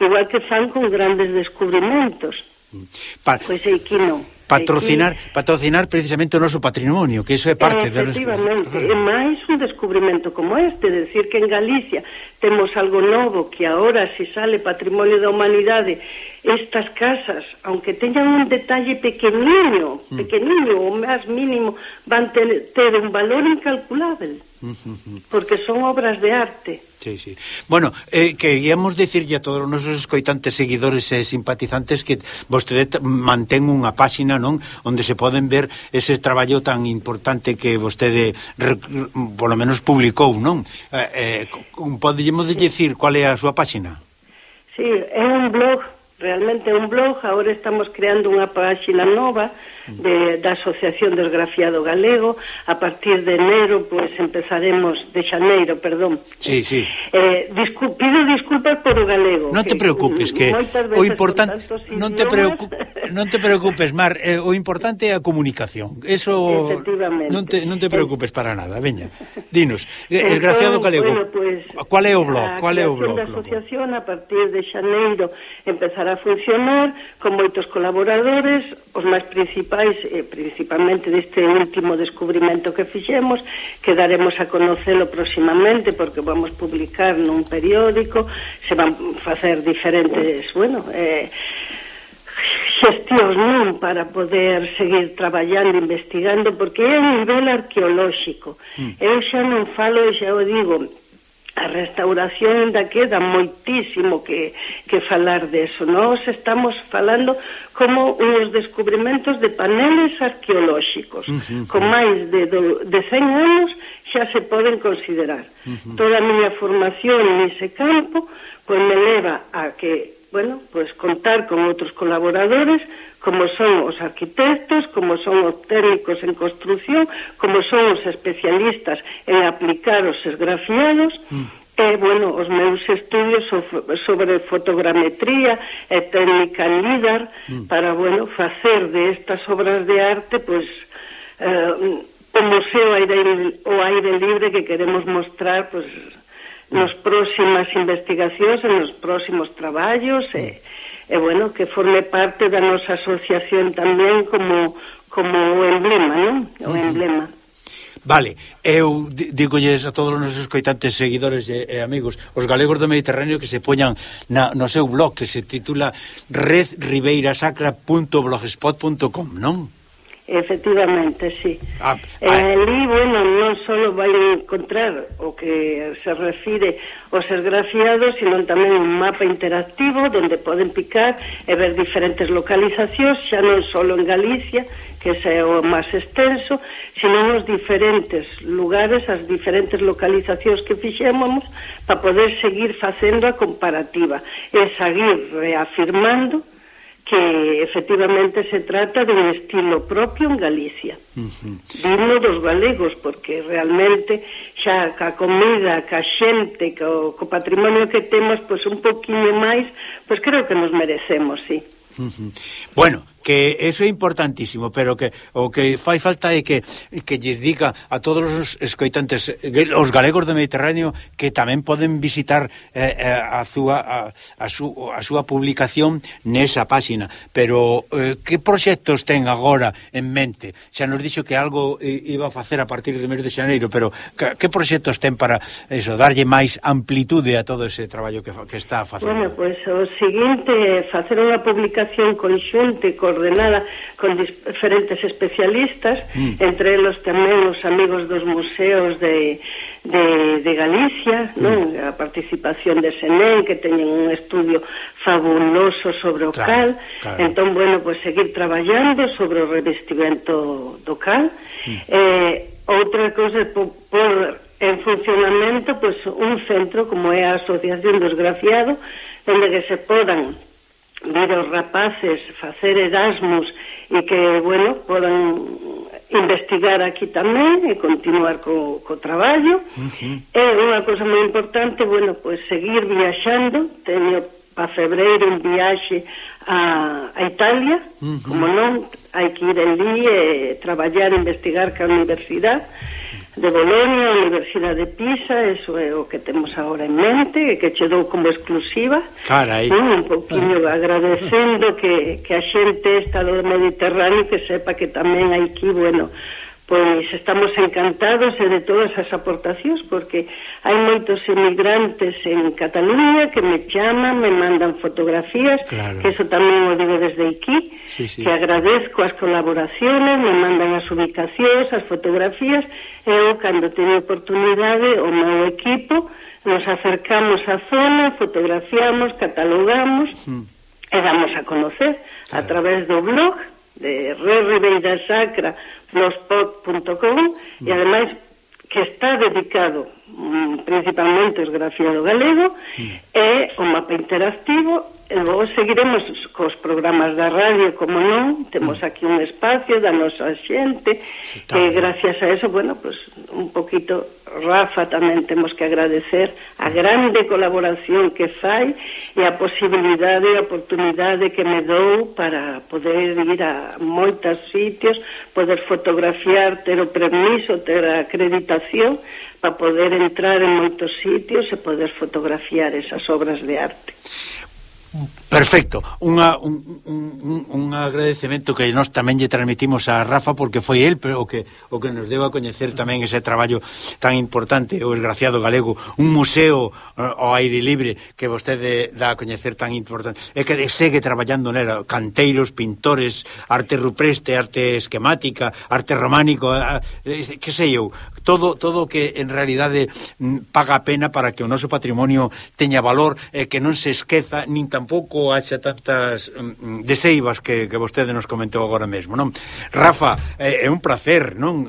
igual que fan con grandes descubrimentos. Uh -huh. Pois pues aquí non patrocinar patrocinar precisamente o noso patrimonio, que iso é parte de Efectivamente, de... E máis un descubrimento como este, decir que en Galicia temos algo novo que agora se si sale patrimonio da humanidade, estas casas, aunque teñan un detalle pequeniño, mm. pequeniño o máis mínimo, van ter, ter un valor incalculable, mm, mm, mm. porque son obras de arte. Sí, sí. Bueno, eh, queríamos dicirlle a todos os nosos escoitantes, seguidores e simpatizantes que vostede mantén unha páxina, non, onde se poden ver ese traballo tan importante que vostede polo menos publicou, non? Eh, eh, podemos dicir cual é a súa páxina? Sí, é un blog realmente un blog, agora estamos creando unha páxina nova de, da Asociación Desgrafiado Galego, a partir de enero, pois empezaremos, de xaneiro, perdón. Sí, sí. Eh, discu pido disculpas por o galego. Non te preocupes, que, o importante... Non te, preocup, non te preocupes, Mar, eh, o importante é a comunicación. Eso non te, non te preocupes para nada, veña. Dinos, eh, entón, Desgraciado Galego, bueno, pues, cual é o blog? Cual é o blog? A Asociación, a partir de xaneiro, empezará a funcionar con moitos colaboradores, os máis principais, eh, principalmente deste último descubrimento que fixemos, que daremos a conocelo próximamente porque vamos publicar nun periódico, se van facer diferentes, bueno, eh, xestións non para poder seguir traballando, investigando, porque é a nivel arqueolóxico. Mm. Eu xa non falo, xa o digo, a restauración da queda moitísimo que, que falar deso. Nós estamos falando como uns descubrimentos de paneles arqueolóxicos. Uh -huh. Con máis de, do, de 100 anos xa se poden considerar. Uh -huh. Toda a miña formación nese campo pois me leva a que bueno, pues contar con outros colaboradores, como son os arquitectos, como son os técnicos en construción, como son os especialistas en aplicar os esgrafiados, mm. E, bueno, os meus estudios sobre fotogrametría e técnica LIDAR, mm. para, bueno, facer de estas obras de arte, pois, pues, eh, o museo aire, o aire libre que queremos mostrar, pois, pues, nos próximas investigacións e nos próximos traballos e, eh, e eh, bueno, que forme parte da nosa asociación tamén como, como o emblema, non? O emblema. Vale, eu digolles a todos os nosos coitantes seguidores e, e amigos, os galegos do Mediterráneo que se poñan na, no seu blog que se titula redribeirasacra.blogspot.com, non? Efectivamente, sí. Ah, eh, ali, bueno, non só vai encontrar o que se refire aos graciado, sino tamén un mapa interactivo onde poden picar e ver diferentes localizacións, xa non só en Galicia, que é o máis extenso, sino nos diferentes lugares, as diferentes localizacións que fixémonos, para poder seguir facendo a comparativa e seguir reafirmando que efectivamente se trata de un estilo propio en Galicia uh -huh. digno dos galegos porque realmente xa ca comida, ca xente co, co patrimonio que temos pois un poquinho máis pois creo que nos merecemos, sí uh -huh. Bueno, que eso é importantísimo, pero que o que fai falta é que que lles diga a todos os escoitantes os galegos do Mediterráneo que tamén poden visitar eh, eh a súa a, a, sú, a súa publicación nesa páxina, pero eh, que proxectos ten agora en mente? Xa nos dixo que algo eh, iba a facer a partir do mes de xaneiro, pero que, que proxectos ten para eso, darlle máis amplitude a todo ese traballo que, que está facendo? Bueno, pois pues, o seguinte, facer unha publicación conxunte con ordenada con diferentes especialistas, mm. entre los tamén os amigos dos museos de, de, de Galicia, non? Mm. a participación de Senén, que teñen un estudio fabuloso sobre o claro, cal, claro. entón, bueno, pues seguir traballando sobre o revestimento do cal. Mm. Eh, outra cousa, por, por en funcionamento, pues, un centro como é a Asociación dos Grafiados, onde que se podan ver os rapaces facer Erasmus e que, bueno, podan investigar aquí tamén e continuar co, co traballo. Uh -huh. E eh, unha cosa moi importante, bueno, pois pues, seguir viaxando. Teño pa febreiro un viaxe a, a Italia, uh -huh. como non, hai que ir ali e traballar, investigar ca universidade de Bolonia, a Universidade de Pisa, eso é o que temos agora en mente, que che dou como exclusiva. Carai. Un, poquinho pouquinho ah. agradecendo que, que a xente está do Mediterráneo que sepa que tamén hai aquí, bueno, pois estamos encantados eh, de todas as aportacións porque hai moitos emigrantes en Cataluña que me chaman, me mandan fotografías claro. que eso tamén o digo desde aquí sí, sí. que agradezco as colaboraciones me mandan as ubicacións as fotografías e eu cando teño oportunidade o meu equipo nos acercamos á zona fotografiamos, catalogamos mm. e damos a conocer claro. a través do blog de Re Ribeira Sacra blogspot.com mm. e ademais que está dedicado Mm, principalmente Esgrafiado Galego, mm. e o mapa interactivo, e logo seguiremos cos programas da radio, como non, temos mm. aquí un espacio da nosa xente, sí, e gracias a eso, bueno, pues, un poquito, Rafa tamén temos que agradecer a grande colaboración que fai e a posibilidade e a oportunidade que me dou para poder ir a moitos sitios, poder fotografiar, ter o permiso, ter a acreditación, para poder entrar en moitos sitios e poder fotografiar esas obras de arte. Perfecto, unha, un, un, un agradecemento que nós tamén lle transmitimos a Rafa porque foi el pero o que, o que nos deba coñecer tamén ese traballo tan importante o esgraciado galego, un museo eh, ao aire libre que vostede dá a coñecer tan importante e que segue traballando nela, canteiros, pintores arte rupreste, arte esquemática arte románico eh, eh, que sei eu, todo todo que en realidade mm, paga a pena para que o noso patrimonio teña valor e que non se esqueza nin tampouco haxa tantas mm, mm deseivas que, que vostede nos comentou agora mesmo, non? Rafa, é, é un placer, non?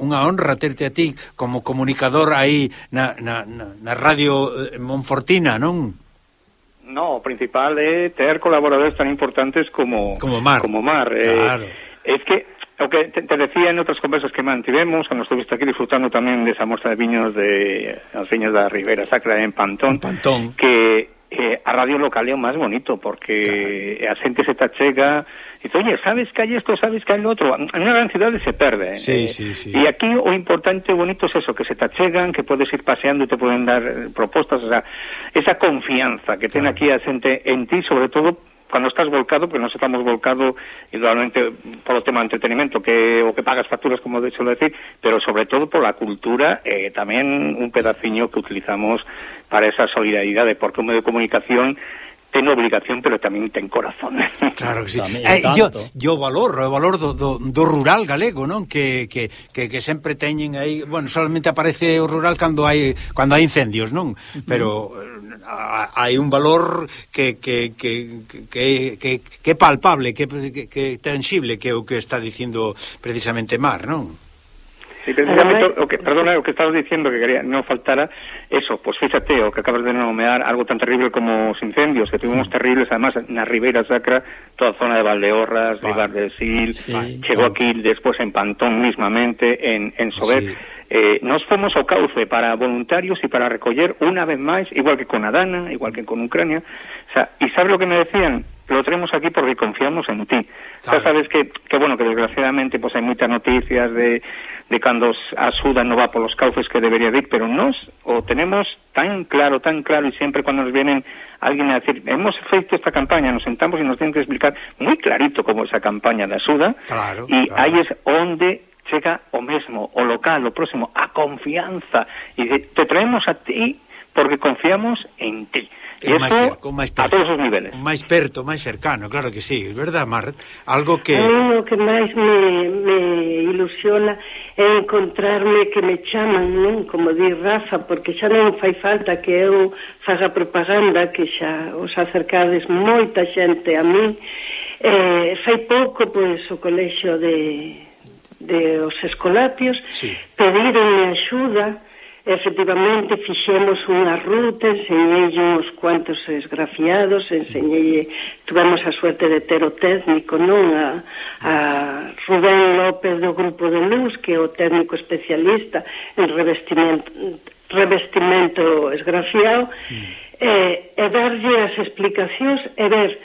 Unha honra terte a ti como comunicador aí na, na, na radio eh, Monfortina, non? No, o principal é ter colaboradores tan importantes como como Mar. Como Mar. Eh, claro. Eh, es que o que te, te, decía en outras conversas que mantivemos, cando estuviste aquí disfrutando tamén desa mostra de viños de as viñas da Ribera Sacra en Pantón, en Pantón. que eh, a radio local é o máis bonito porque claro. a xente se te chega e dice, oye, sabes que hai isto, sabes que hai lo outro en unha gran cidade se perde sí, eh, sí, sí. e aquí o importante e bonito é es eso que se te chegan, que podes ir paseando e te poden dar eh, propostas, o sea, esa confianza que claro. ten aquí a xente en ti sobre todo cando estás volcado, porque nos estamos volcado igualmente polo tema de entretenimento, que o que pagas facturas, como de suelo decir, pero sobre todo por la cultura, eh, tamén un pedaciño que utilizamos para esa solidaridade, porque un medio de comunicación ten obligación, pero tamén ten corazón. Claro que sí. Tamén, eh, yo, yo valoro, o valor do, do, do rural galego, non? Que, que, que, que sempre teñen aí, bueno, solamente aparece o rural cando hai cando hai incendios, non? Pero mm. hai un valor que que, que, que, que, que palpable, que, que, que tangible que o que está dicindo precisamente Mar, non? Sí, precisamente o que, perdona, o que estabas diciendo que quería no faltara eso, pues fíjate, o que acabas de nomear algo tan terrible como os incendios, que tuvimos sí. terribles además en la Ribera Sacra, toda zona de Valdeorras, vale. de Bardesil, sí, llegó aquí después en Pantón mismamente, en, en Sober. Sí. Eh, nos fuimos ao cauce para voluntarios e para recoller unha vez máis, igual que con Adana, igual que con Ucrania, o sea, e sabe lo que me decían? Lo traemos aquí porque confiamos en ti. Xa sabes que, que bueno, que desgraciadamente pues hai moitas noticias de, de cando s- a Suda non va polos cauces que debería ir, pero nos o tenemos tan claro, tan claro, y siempre cuando nos vienen alguien a decir, hemos feito esta campaña, nos sentamos y nos tienen que explicar muy clarito como esa campaña da Suda, Claro, y claro. aí es onde chega o mesmo, o local, o próximo, a confianza. Y de- te traemos a ti porque confiamos en ti. e isto, máis máis perto, a todos os niveles. Máis perto, máis cercano, claro que sí, verdad, Mar? Algo que... A mí o que máis me, me ilusiona é encontrarme que me chaman, non? Como di Rafa, porque xa non fai falta que eu faga propaganda, que xa os acercades moita xente a mí. Eh, fai pouco, pois, o colexo de, de os escolapios sí. pedironme axuda Efectivamente, fixemos unha ruta, enseñei uns cuantos esgrafiados, enseñei, tuvemos a suerte de ter o técnico, non? A, a Rubén López do Grupo de Luz, que é o técnico especialista en revestimento, revestimento esgrafiado, mm. e, e darlle as explicacións e ver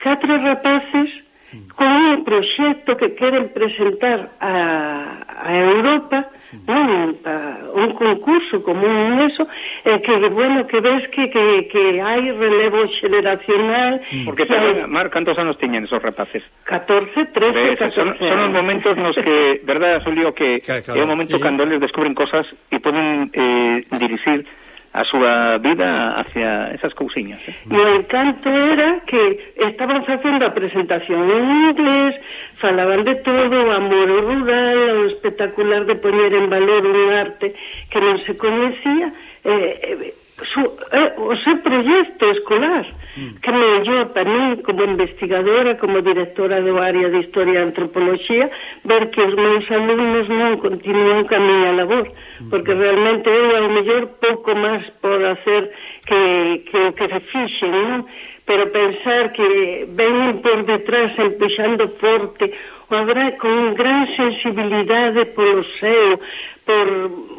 catro rapaces con un proxecto que queren presentar a, a Europa sí. non, a, un concurso como un eso e eh, que bueno que ves que, que, que hai relevo xeracional sí. porque sabe, Mar, cantos anos tiñen esos rapaces? 14, 13, 14 son, son os momentos nos que, verdad, Julio que claro, é o momento sí. cando eles descubren cosas e poden eh, dirixir a súa vida hacia esas cousiñas. Eh? E o encanto era que estaban facendo a presentación en inglés, falaban de todo, o amor rural, o espectacular de poñer en valor un arte que non se coñecía, eh, eh su, eh, o seu proxecto escolar mm. que me ayuda para mí como investigadora, como directora do área de Historia e Antropología ver que os meus alumnos non continúan ca miña labor mm. porque realmente eu ao mellor pouco máis por hacer que, que o que se fixen non? pero pensar que ven por detrás empexando forte o habrá con gran sensibilidade polo seu por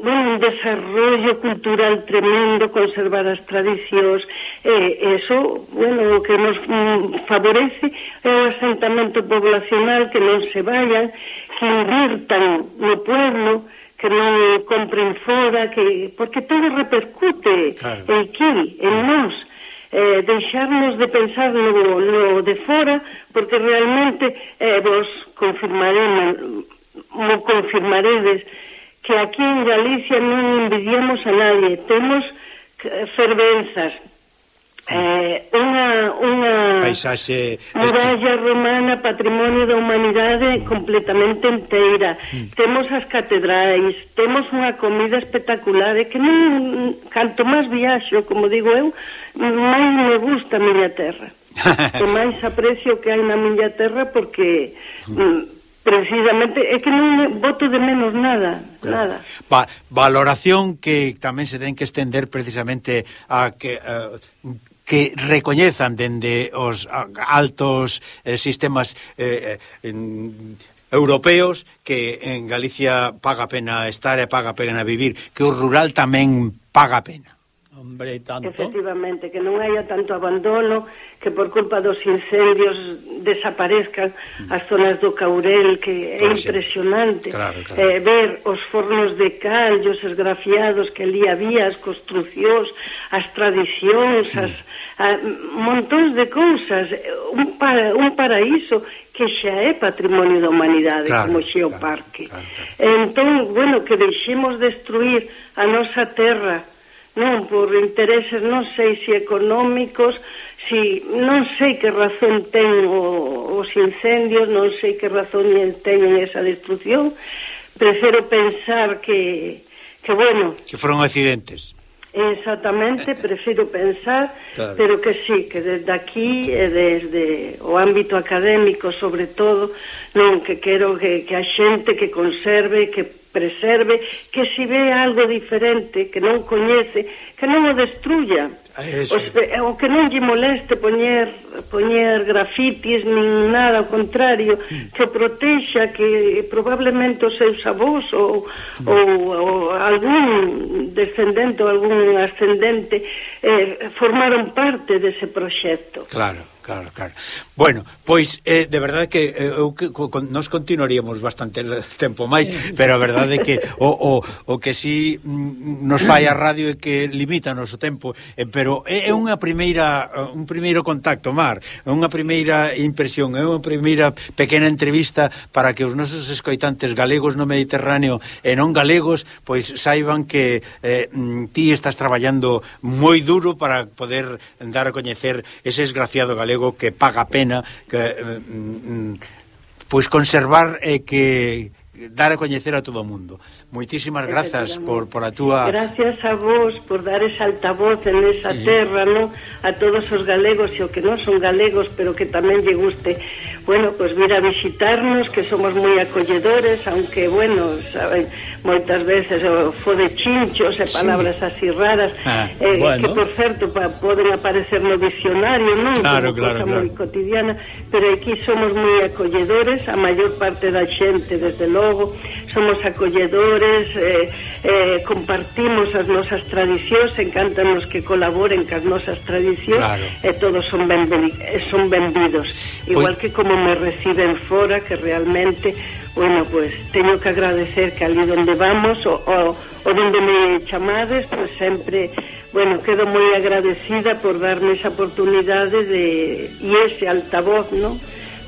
bueno, un desarrollo cultural tremendo conservar as tradicións e eso, bueno, o que nos mm, favorece é o asentamento poblacional que non se vayan que invirtan no pueblo que non compren fora que porque todo repercute claro. aquí, en mm. nós eh, deixarnos de pensar no, no de fora, porque realmente eh, vos confirmaremos, mo confirmaredes que aquí en Galicia non envidiamos a nadie, temos eh, fervenzas, Eh, unha, unha paisaxe muralla este... romana patrimonio da humanidade completamente inteira mm. temos as catedrais temos unha comida espectacular e que non, canto máis viaxo como digo eu máis me gusta a miña terra e máis aprecio que hai na miña terra porque mm precisamente é que non voto de menos nada, claro. nada. Va, valoración que tamén se ten que estender precisamente a que uh, que recoñezan dende os altos eh, sistemas eh, eh, en, europeos que en Galicia paga pena estar e paga pena vivir, que o rural tamén paga pena. Hombre, tanto. Efectivamente, que non haya tanto abandono, que por culpa dos incendios desaparezcan mm. as zonas do Caurel, que é ah, impresionante. Sí. Claro, claro. Eh, ver os fornos de cal, os esgrafiados que ali había, as construcións, as tradicións, as Ah, a, montóns de cousas, un, para, un paraíso que xa é patrimonio da humanidade, claro, como xeoparque. Claro, claro, claro. Entón, bueno, que deixemos destruir a nosa terra, non por intereses, non sei se económicos, si non sei que razón ten o, os incendios, non sei que razón teñen esa destrucción, prefiro pensar que, que bueno... Que foron accidentes Exactamente, eh. prefiro pensar, claro. pero que sí, que desde aquí e desde o ámbito académico sobre todo, non que quero que, que a xente que conserve, que preserve, que si ve algo diferente que non coñece, que non o destruya. Ah, eso. O que non lle moleste poñer poñer grafitis nin nada, ao contrario, mm. que protexa que probablemente os seus avós ou, mm. ou, ou algún descendente ou algún ascendente eh, formaron parte dese proxecto. Claro. Claro, claro. Bueno, pois eh, de verdade que eh, eu que, con, nos continuaríamos bastante tempo máis, pero a verdade é que o, o, o que si sí mm, nos fai a radio é que limita o noso tempo, eh, pero é, é unha primeira un primeiro contacto, Mar, é unha primeira impresión, é unha primeira pequena entrevista para que os nosos escoitantes galegos no Mediterráneo e non galegos, pois saiban que eh, mm, ti estás traballando moi duro para poder dar a coñecer ese esgraciado galego galego que paga pena que eh, mm, pois conservar e que dar a coñecer a todo o mundo. Moitísimas grazas por, por a túa... Gracias a vos por dar esa altavoz en esa sí. terra, no? A todos os galegos e o que non son galegos, pero que tamén lle guste. Bueno, pues vir a visitarnos, que somos moi acolledores, aunque, bueno, saben, moitas veces o fode chinchos e palabras sí. así raras, ah, eh, bueno. que, por certo, pa, poden aparecer no dicionario, non? Claro, Como claro, cosa claro. moi cotidiana, pero aquí somos moi acolledores, a maior parte da xente, desde logo, somos acolledores, escritores eh, eh, compartimos as nosas tradicións encantanos que colaboren cas nosas tradicións claro. e todos son ben, eh, son benvidos pois igual que como me reciben fora que realmente bueno, pues teño que agradecer que ali donde vamos o, o, o donde me chamades pues sempre bueno, quedo moi agradecida por darme esa oportunidade de, e ese altavoz, ¿no?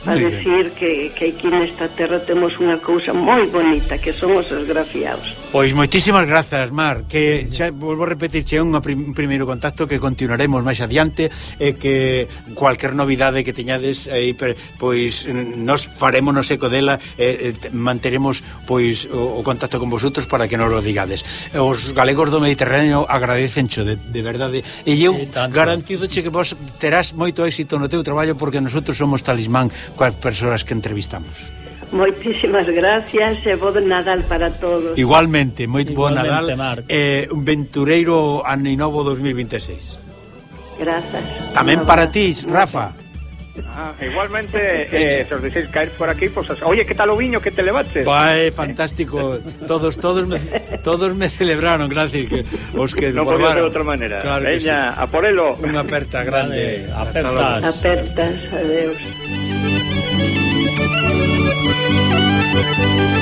a decir que, que aquí nesta terra temos unha cousa moi bonita que son os esgrafiados Pois moitísimas grazas, Mar, que xa volvo a repetir, xa un prim, primeiro contacto que continuaremos máis adiante e que cualquier novidade que teñades eh, aí pois nos faremos no seco dela e eh, manteremos pois o, o contacto con vosotros para que nos lo digades. Os galegos do Mediterráneo agradecen xo de, de verdade e eu e garantizo che que vos terás moito éxito no teu traballo porque nosotros somos talismán coas persoas que entrevistamos. Moitísimas gracias e bo Nadal para todos. Igualmente, moi bo Nadal Marc. eh, un ventureiro ano novo 2026. Grazas. Tamén para ti, Rafa. Ah, igualmente, eh, se os deixéis caer por aquí, pues, oye, que tal o viño que te levaches? Eh, Vai, fantástico. Todos todos me, todos me celebraron, gracias que os que Non podía de outra maneira. Claro Veña, sí. a por elo. Unha aperta grande. Vale, apertas. Apertas, adeus. Thank you.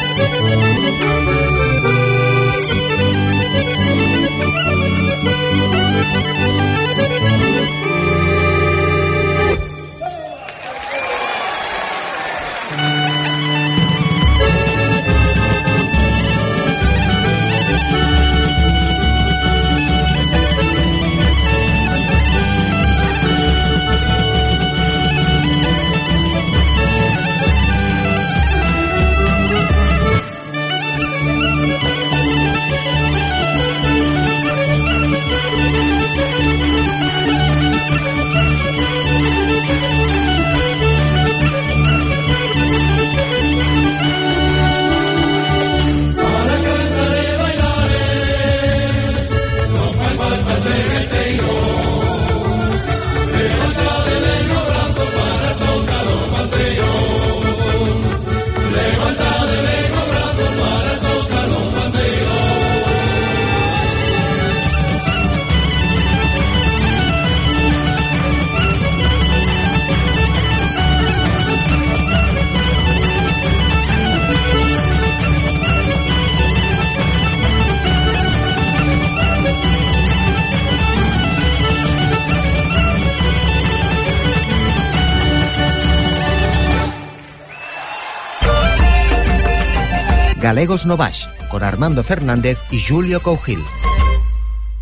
galegos no Baix, con Armando Fernández e Julio Cougil.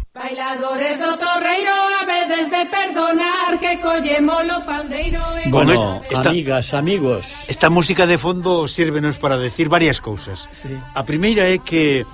Bailadores do Torreiro a veces de perdonar que collemos lo pandeiro e... Bueno, esta, amigas, amigos Esta música de fondo sírvenos para decir varias cousas sí. A primeira é que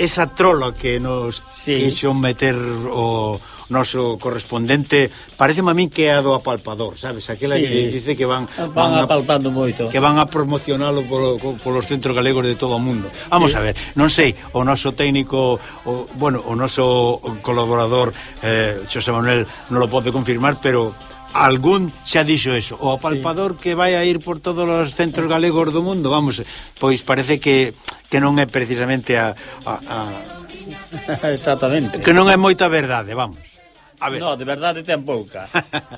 esa trola que nos sí. quixo meter o noso correspondente, parece a min que é a do apalpador, sabes? Aquela sí. que dice que van van, van apalpando moito. Que van a promocionalo polo, polos centros galegos de todo o mundo. Vamos sí. a ver, non sei, o noso técnico, o, bueno, o noso colaborador eh, Xosé Manuel non lo pode confirmar, pero algún xa dixo eso, o apalpador sí. que vai a ir por todos os centros galegos do mundo, vamos, pois parece que que non é precisamente a, a, a... Exactamente. Que non é moita verdade, vamos. A ver. No, de verdade ten pouca.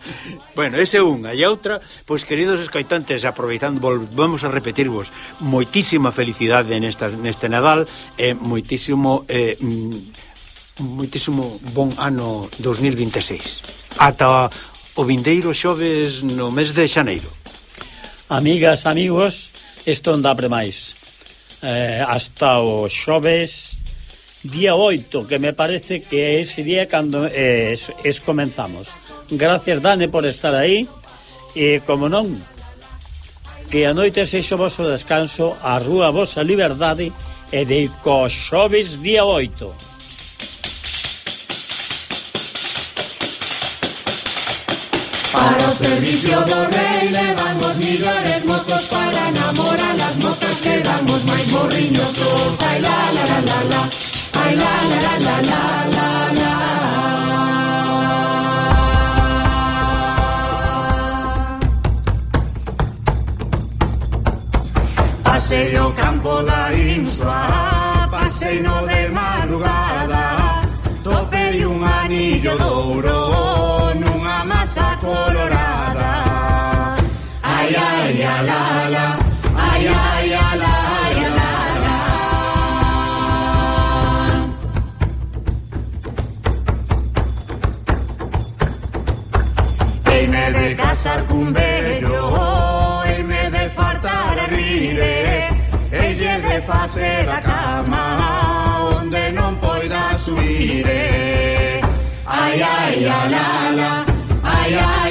bueno, ese unha e outra, pois queridos escoitantes, aproveitando volvemos a repetirvos moitísima felicidade nesta neste Nadal e eh, moitísimo eh, mm, moitísimo bon ano 2026. Ata o vindeiro xoves no mes de xaneiro. Amigas, amigos, isto non dá pre máis. Eh, hasta o xoves día 8, que me parece que ese día cando eh, es, es comenzamos. Gracias, Dane por estar aí. E, como non, que a noite seixo vos o descanso, a rúa vosa liberdade e de Coxoves día 8. Para o servicio do rei levamos millores mozos para enamorar as mozas que damos máis morriñosos. Ai la la la la la. Pasei o campo da Insua Pasei no de madrugada Topei un anillo de ouro. algún e me de fartar rire. Lle de facer a cama Onde non poida subir Ai, ai, alala Ai, ai.